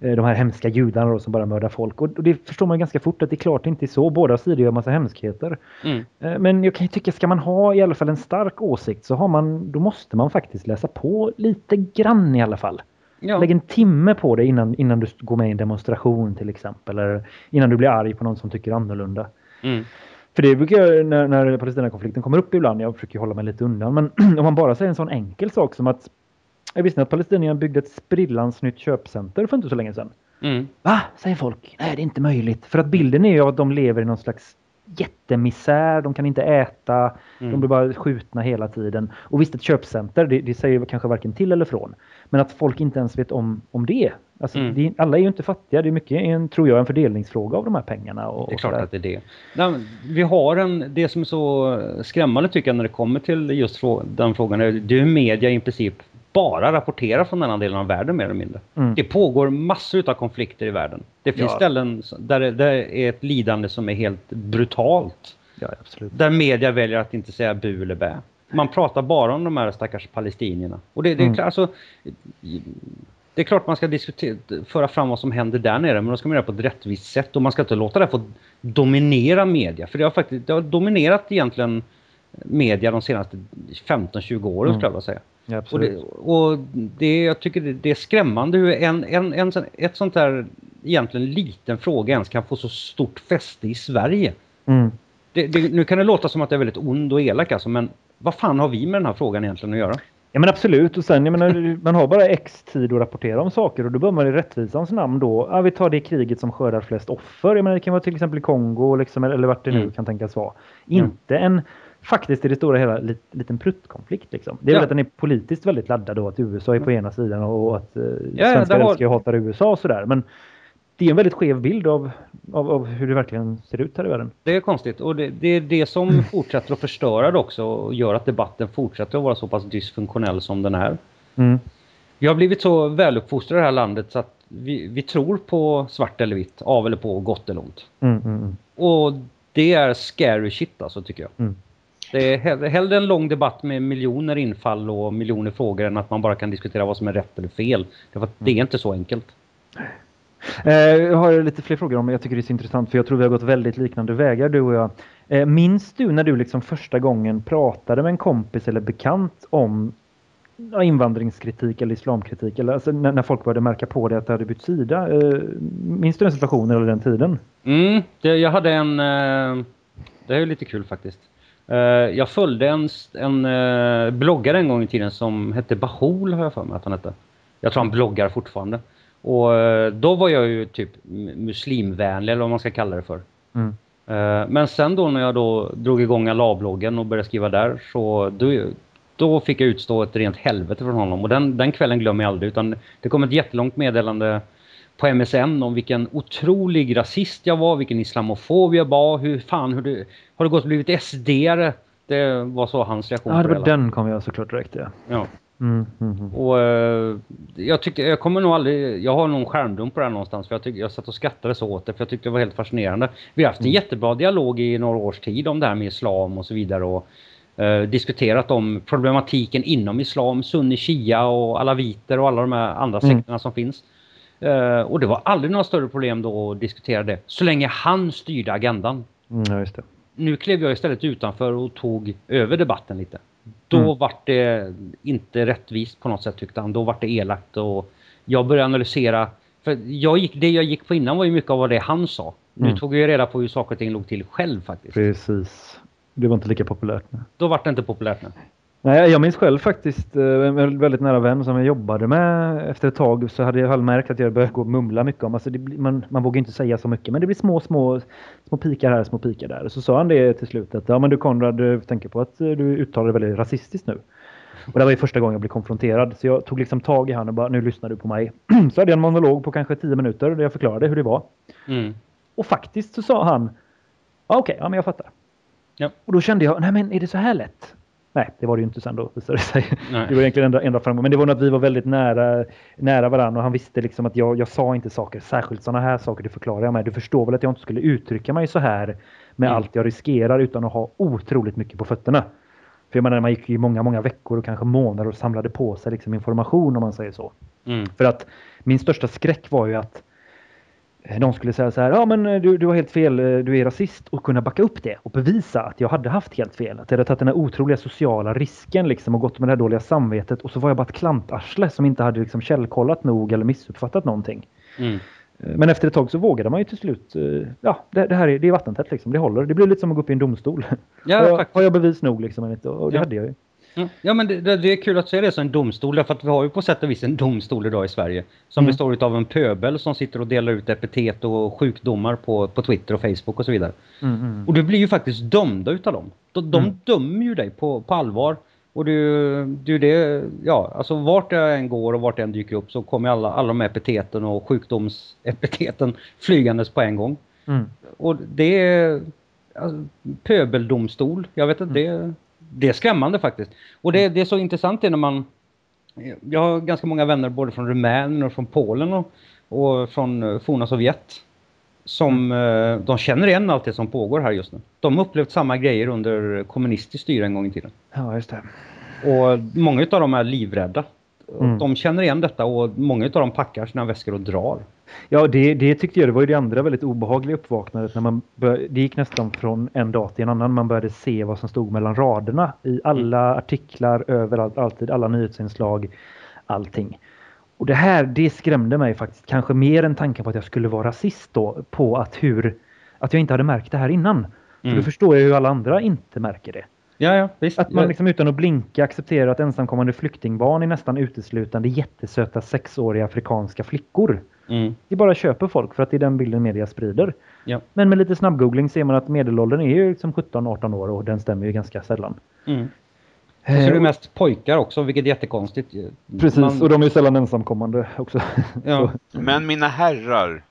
eh, de här hemska judarna som bara mördar folk. Och, det förstår man ganska fort att det är klart inte är så. Båda sidor gör massa hemskheter. Mm. Eh, Men jag kan ju tycka, ska man ha i alla fall en stark åsikt så har man, då måste man faktiskt läsa på lite grann i alla fall. Ja. Lägg en timme på det innan, innan du går med i en demonstration till exempel. Eller innan du blir arg på någon som tycker annorlunda. Mm. För det brukar jag, när, när Palestinakonflikten kommer upp ibland, jag försöker hålla mig lite undan, men <clears throat> om man bara säger en sån enkel sak som att jag visste att palestinierna byggde ett sprillans nytt köpcenter för inte så länge sedan. Mm. Va? Säger folk. Nej, det är inte möjligt. För att bilden är ju att de lever i någon slags jättemisär. De kan inte äta. Mm. De blir bara skjutna hela tiden. Och visst, ett köpcenter, det, det säger kanske varken till eller från. Men att folk inte ens vet om, om det. Alltså, Mm. det. Alla är ju inte fattiga. Det är mycket, en, tror jag, en fördelningsfråga av de här pengarna. Och, Det är klart att det är det. Men Vi har en, det som är så skrämmande tycker jag när det kommer till just frå- den frågan, är det är hur media i princip bara rapporterar från den här delen av världen mer eller mindre. Mm. Det pågår massor av konflikter i världen. Det finns Ja. ställen där det, där är ett lidande som är helt brutalt. Ja, absolut. Där media väljer att inte säga bu eller bä. Man pratar bara om de här stackars palestinierna. Och det, det är Mm. klart, alltså, det är klart man ska diskutera, föra fram vad som händer där nere, men då ska man göra på ett rättvist sätt och man ska inte låta det få dominera media. För det har faktiskt det har dominerat egentligen media de senaste 15-20 åren Mm. skulle jag vilja säga. Ja, Och, absolut. det, och det, jag tycker det, det är skrämmande hur en, en, en, ett sånt där egentligen liten fråga ens kan få så stort fäste i Sverige. Mm. Det, det, nu kan det låta som att jag är väldigt ond och elak alltså, men vad fan har vi med den här frågan egentligen att göra? Ja men absolut och sen jag menar, man har bara x tid att rapportera om saker och då bör man i rättvisans namn då, ja, vi tar det kriget som skördar flest offer. Jag menar, det kan vara till exempel i Kongo liksom, eller vart det nu Mm. kan tänkas vara. Inte en faktiskt i det stora hela lit, liten pruttkonflikt liksom. Det är Ja. väl att den är politiskt väldigt laddad då att USA är på ena sidan och att eh, ja, svenskar det har- älskar och hatar USA och sådär. Men det är en väldigt skev bild av, av, av hur det verkligen ser ut här i världen. Det är konstigt och det, det är det som fortsätter att förstöra det också och gör att debatten fortsätter att vara så pass dysfunktionell som den är. Mm. Vi har blivit så väluppfostrade i det här landet så att vi, vi tror på svart eller vitt, av eller på, gott eller ont. Mm, mm, mm. Och det är scary shit alltså tycker jag. Mm. Det är hell- hellre en lång debatt med miljoner infall och miljoner frågor än att man bara kan diskutera vad som är rätt eller fel. Därför att det är inte så enkelt. Eh, jag har lite fler frågor om jag tycker det är så intressant för jag tror vi har gått väldigt liknande vägar du och jag. Eh, minns du när du liksom första gången pratade med en kompis eller bekant om ja, invandringskritik eller islamkritik eller alltså, när, när folk började märka på det att det hade bytt sida? Eh, minns du den situationen eller den tiden? Mm, det, jag hade en... Eh, det är ju lite kul faktiskt. Eh, jag följde en, en eh, bloggare en gång i tiden som hette Bahol har jag för mig att han hette. Jag tror han bloggar fortfarande. Och eh, då var jag ju typ muslimvänlig eller vad man ska kalla det för. Mm. Eh, Men sen då när jag då drog igång Allah-bloggen och började skriva där så då, då fick jag utstå ett rent helvete från honom. Och den, den kvällen glömmer jag aldrig utan det kom ett jättelångt meddelande på MSN om vilken otrolig rasist jag var, vilken islamofob jag var, hur fan, hur det, har det gått och blivit SD-are? Det var så hans reaktion Ja, det var den kom jag såklart direkt ja. Ja. Mm, mm, mm. Och eh, jag tyckte, jag kommer nog aldrig, jag har någon skärmdum på det här någonstans för jag tyckte, jag satt och skrattade så åt det för jag tyckte det var helt fascinerande. Vi har haft en jättebra dialog i några års tid om det här med islam och så vidare och eh, diskuterat om problematiken inom islam, sunni, shia och alaviter och alla de här andra Mm. sekterna som finns. Eh, och det var aldrig några större problem då att diskutera det, så länge han styrde agendan. Mm. Nu klev jag istället utanför och tog över debatten lite. Då Mm. var det inte rättvist på något sätt tyckte han. Då var det elakt och jag började analysera. För jag gick, det jag gick på innan var ju mycket av vad det han sa. Nu Mm. tog jag reda på hur saker och ting låg till själv faktiskt. Precis. Det var inte lika populärt. Nej. Då var det inte populärt nu. Nej, jag minns själv faktiskt eh, en väldigt nära vän som jag jobbade med efter ett tag så hade jag märkt att jag började gå och mumla mycket om, alltså det, man, man vågar inte säga så mycket men det blir små, små, små pikar här, små pikar där. Så sa han det till slut att ja men du Konrad, du tänker på att eh, du uttalar dig väldigt rasistiskt nu. Och det var ju första gången jag blev konfronterad så jag tog liksom tag i han och bara nu lyssnar du på mig. <clears throat> så hade jag en monolog på kanske tio minuter där jag förklarade hur det var. Mm. Och faktiskt så sa han ja, okej, ja men jag fattar. Ja. Och då kände jag, nej men är det så här lätt? Nej, det var det ju inte sen då visade det sig. Nej. Det var egentligen enda, enda framgång. Men det var nog att vi var väldigt nära, nära varandra och han visste liksom att jag, jag sa inte saker, särskilt sådana här saker, det förklarar jag med. Du förstår väl att jag inte skulle uttrycka mig så här med Mm. allt jag riskerar utan att ha otroligt mycket på fötterna. För jag menar, man gick i många, många veckor och kanske månader och samlade på sig liksom information om man säger så. Mm. För att min största skräck var ju att någon skulle säga så här, ja men eh, du, du har helt fel, eh, du är rasist och kunna backa upp det och bevisa att jag hade haft helt fel. Att jag hade tagit den här otroliga sociala risken liksom och gått med det här dåliga samvetet och så var jag bara ett klantarsle som inte hade liksom källkollat nog eller missuppfattat någonting. Mm. Eh, Men efter ett tag så vågade man ju till slut, eh, ja det, det här är, det är vattentätt liksom, det håller. Det blir lite som att gå upp i en domstol. Ja, <laughs> har, jag, har jag bevis nog liksom? Och det Ja. hade jag ju. Ja, Ja men det, det, är kul att säga det som en domstol därför att vi har ju på sätt och vis en domstol idag i Sverige. Som Mm. består av en pöbel som sitter och delar ut epitet och sjukdomar på, på Twitter och Facebook och så vidare. Mm, mm. Och du blir ju faktiskt dömda utav dem. De, de Mm. dömer ju dig på, på allvar. Och du, du det, ja, alltså vart jag än går och vart jag än dyker upp så kommer alla, alla de här epiteten och sjukdomsepiteten <laughs> flygandes på en gång. Mm. Och det är alltså, pöbeldomstol. Jag vet inte, det, det är skrämmande faktiskt. Och det, det är så intressant det när man... Jag har ganska många vänner både från Rumänien och från Polen och, och från eh, forna Sovjet. som eh, de känner igen allt det som pågår här just nu. De har upplevt samma grejer under kommunistiskt styre en gång i tiden. Ja, just det. Och många av dem är livrädda. Mm. De känner igen detta och många av dem packar sina väskor och drar. Ja, det, det tyckte jag det var ju det andra väldigt obehagliga uppvaknandet. När man bör, det gick nästan från en dag till en annan. Man började se vad som stod mellan raderna i alla artiklar, överallt, alltid, alla nyhetsinslag, allting. Och det här, det skrämde mig faktiskt kanske mer än tanken på att jag skulle vara rasist då, på att hur, att jag inte hade märkt det här innan. För Mm. då förstår jag hur alla andra inte märker det. Ja, ja, visst. Att man liksom utan att blinka accepterar att ensamkommande flyktingbarn är nästan uteslutande jättesöta sexåriga afrikanska flickor. Mm. Det bara köper folk för att det är den bilden media sprider. Ja. Men med lite snabbgoogling ser man att medelåldern är ju liksom 17-18 år och den stämmer ju ganska sällan. Mm. Och så är det mest pojkar också, vilket är jättekonstigt. Precis, Man- och de är ju sällan ensamkommande också. <laughs> Ja, Men mina herrar,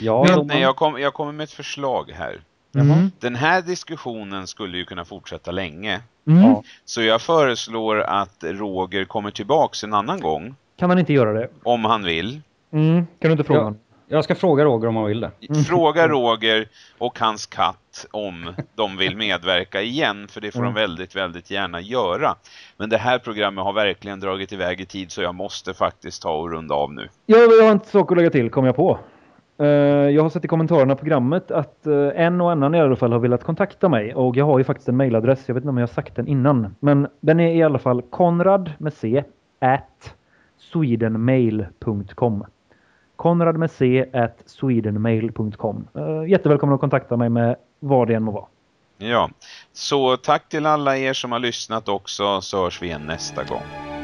ja vet de- ni, jag, kom, jag kommer med ett förslag här. Mm. Den här diskussionen skulle ju kunna fortsätta länge. Mm. Så jag föreslår att Roger kommer tillbaks en annan gång. Kan han inte göra det? Om han vill. Mm. Kan du inte fråga honom? Jag ska fråga Roger om han vill det. Fråga Roger och hans katt om de vill medverka igen. För det får Mm. de väldigt, väldigt gärna göra. Men det här programmet har verkligen dragit iväg i tid så jag måste faktiskt ta och runda av nu. Ja, jag har en sak att lägga till, kom jag på. Eh, jag har sett i kommentarerna på programmet att eh, en och annan i alla fall har velat kontakta mig. Och jag har ju faktiskt en mailadress, jag vet inte om jag har sagt den innan. Men den är i alla fall konrad med c at swedenmail.com Konrad med c at swedenmail.com uh, eh, Jättevälkommen att kontakta mig med vad det än må vara. Ja, så tack till alla er som har lyssnat också så hörs vi igen nästa gång.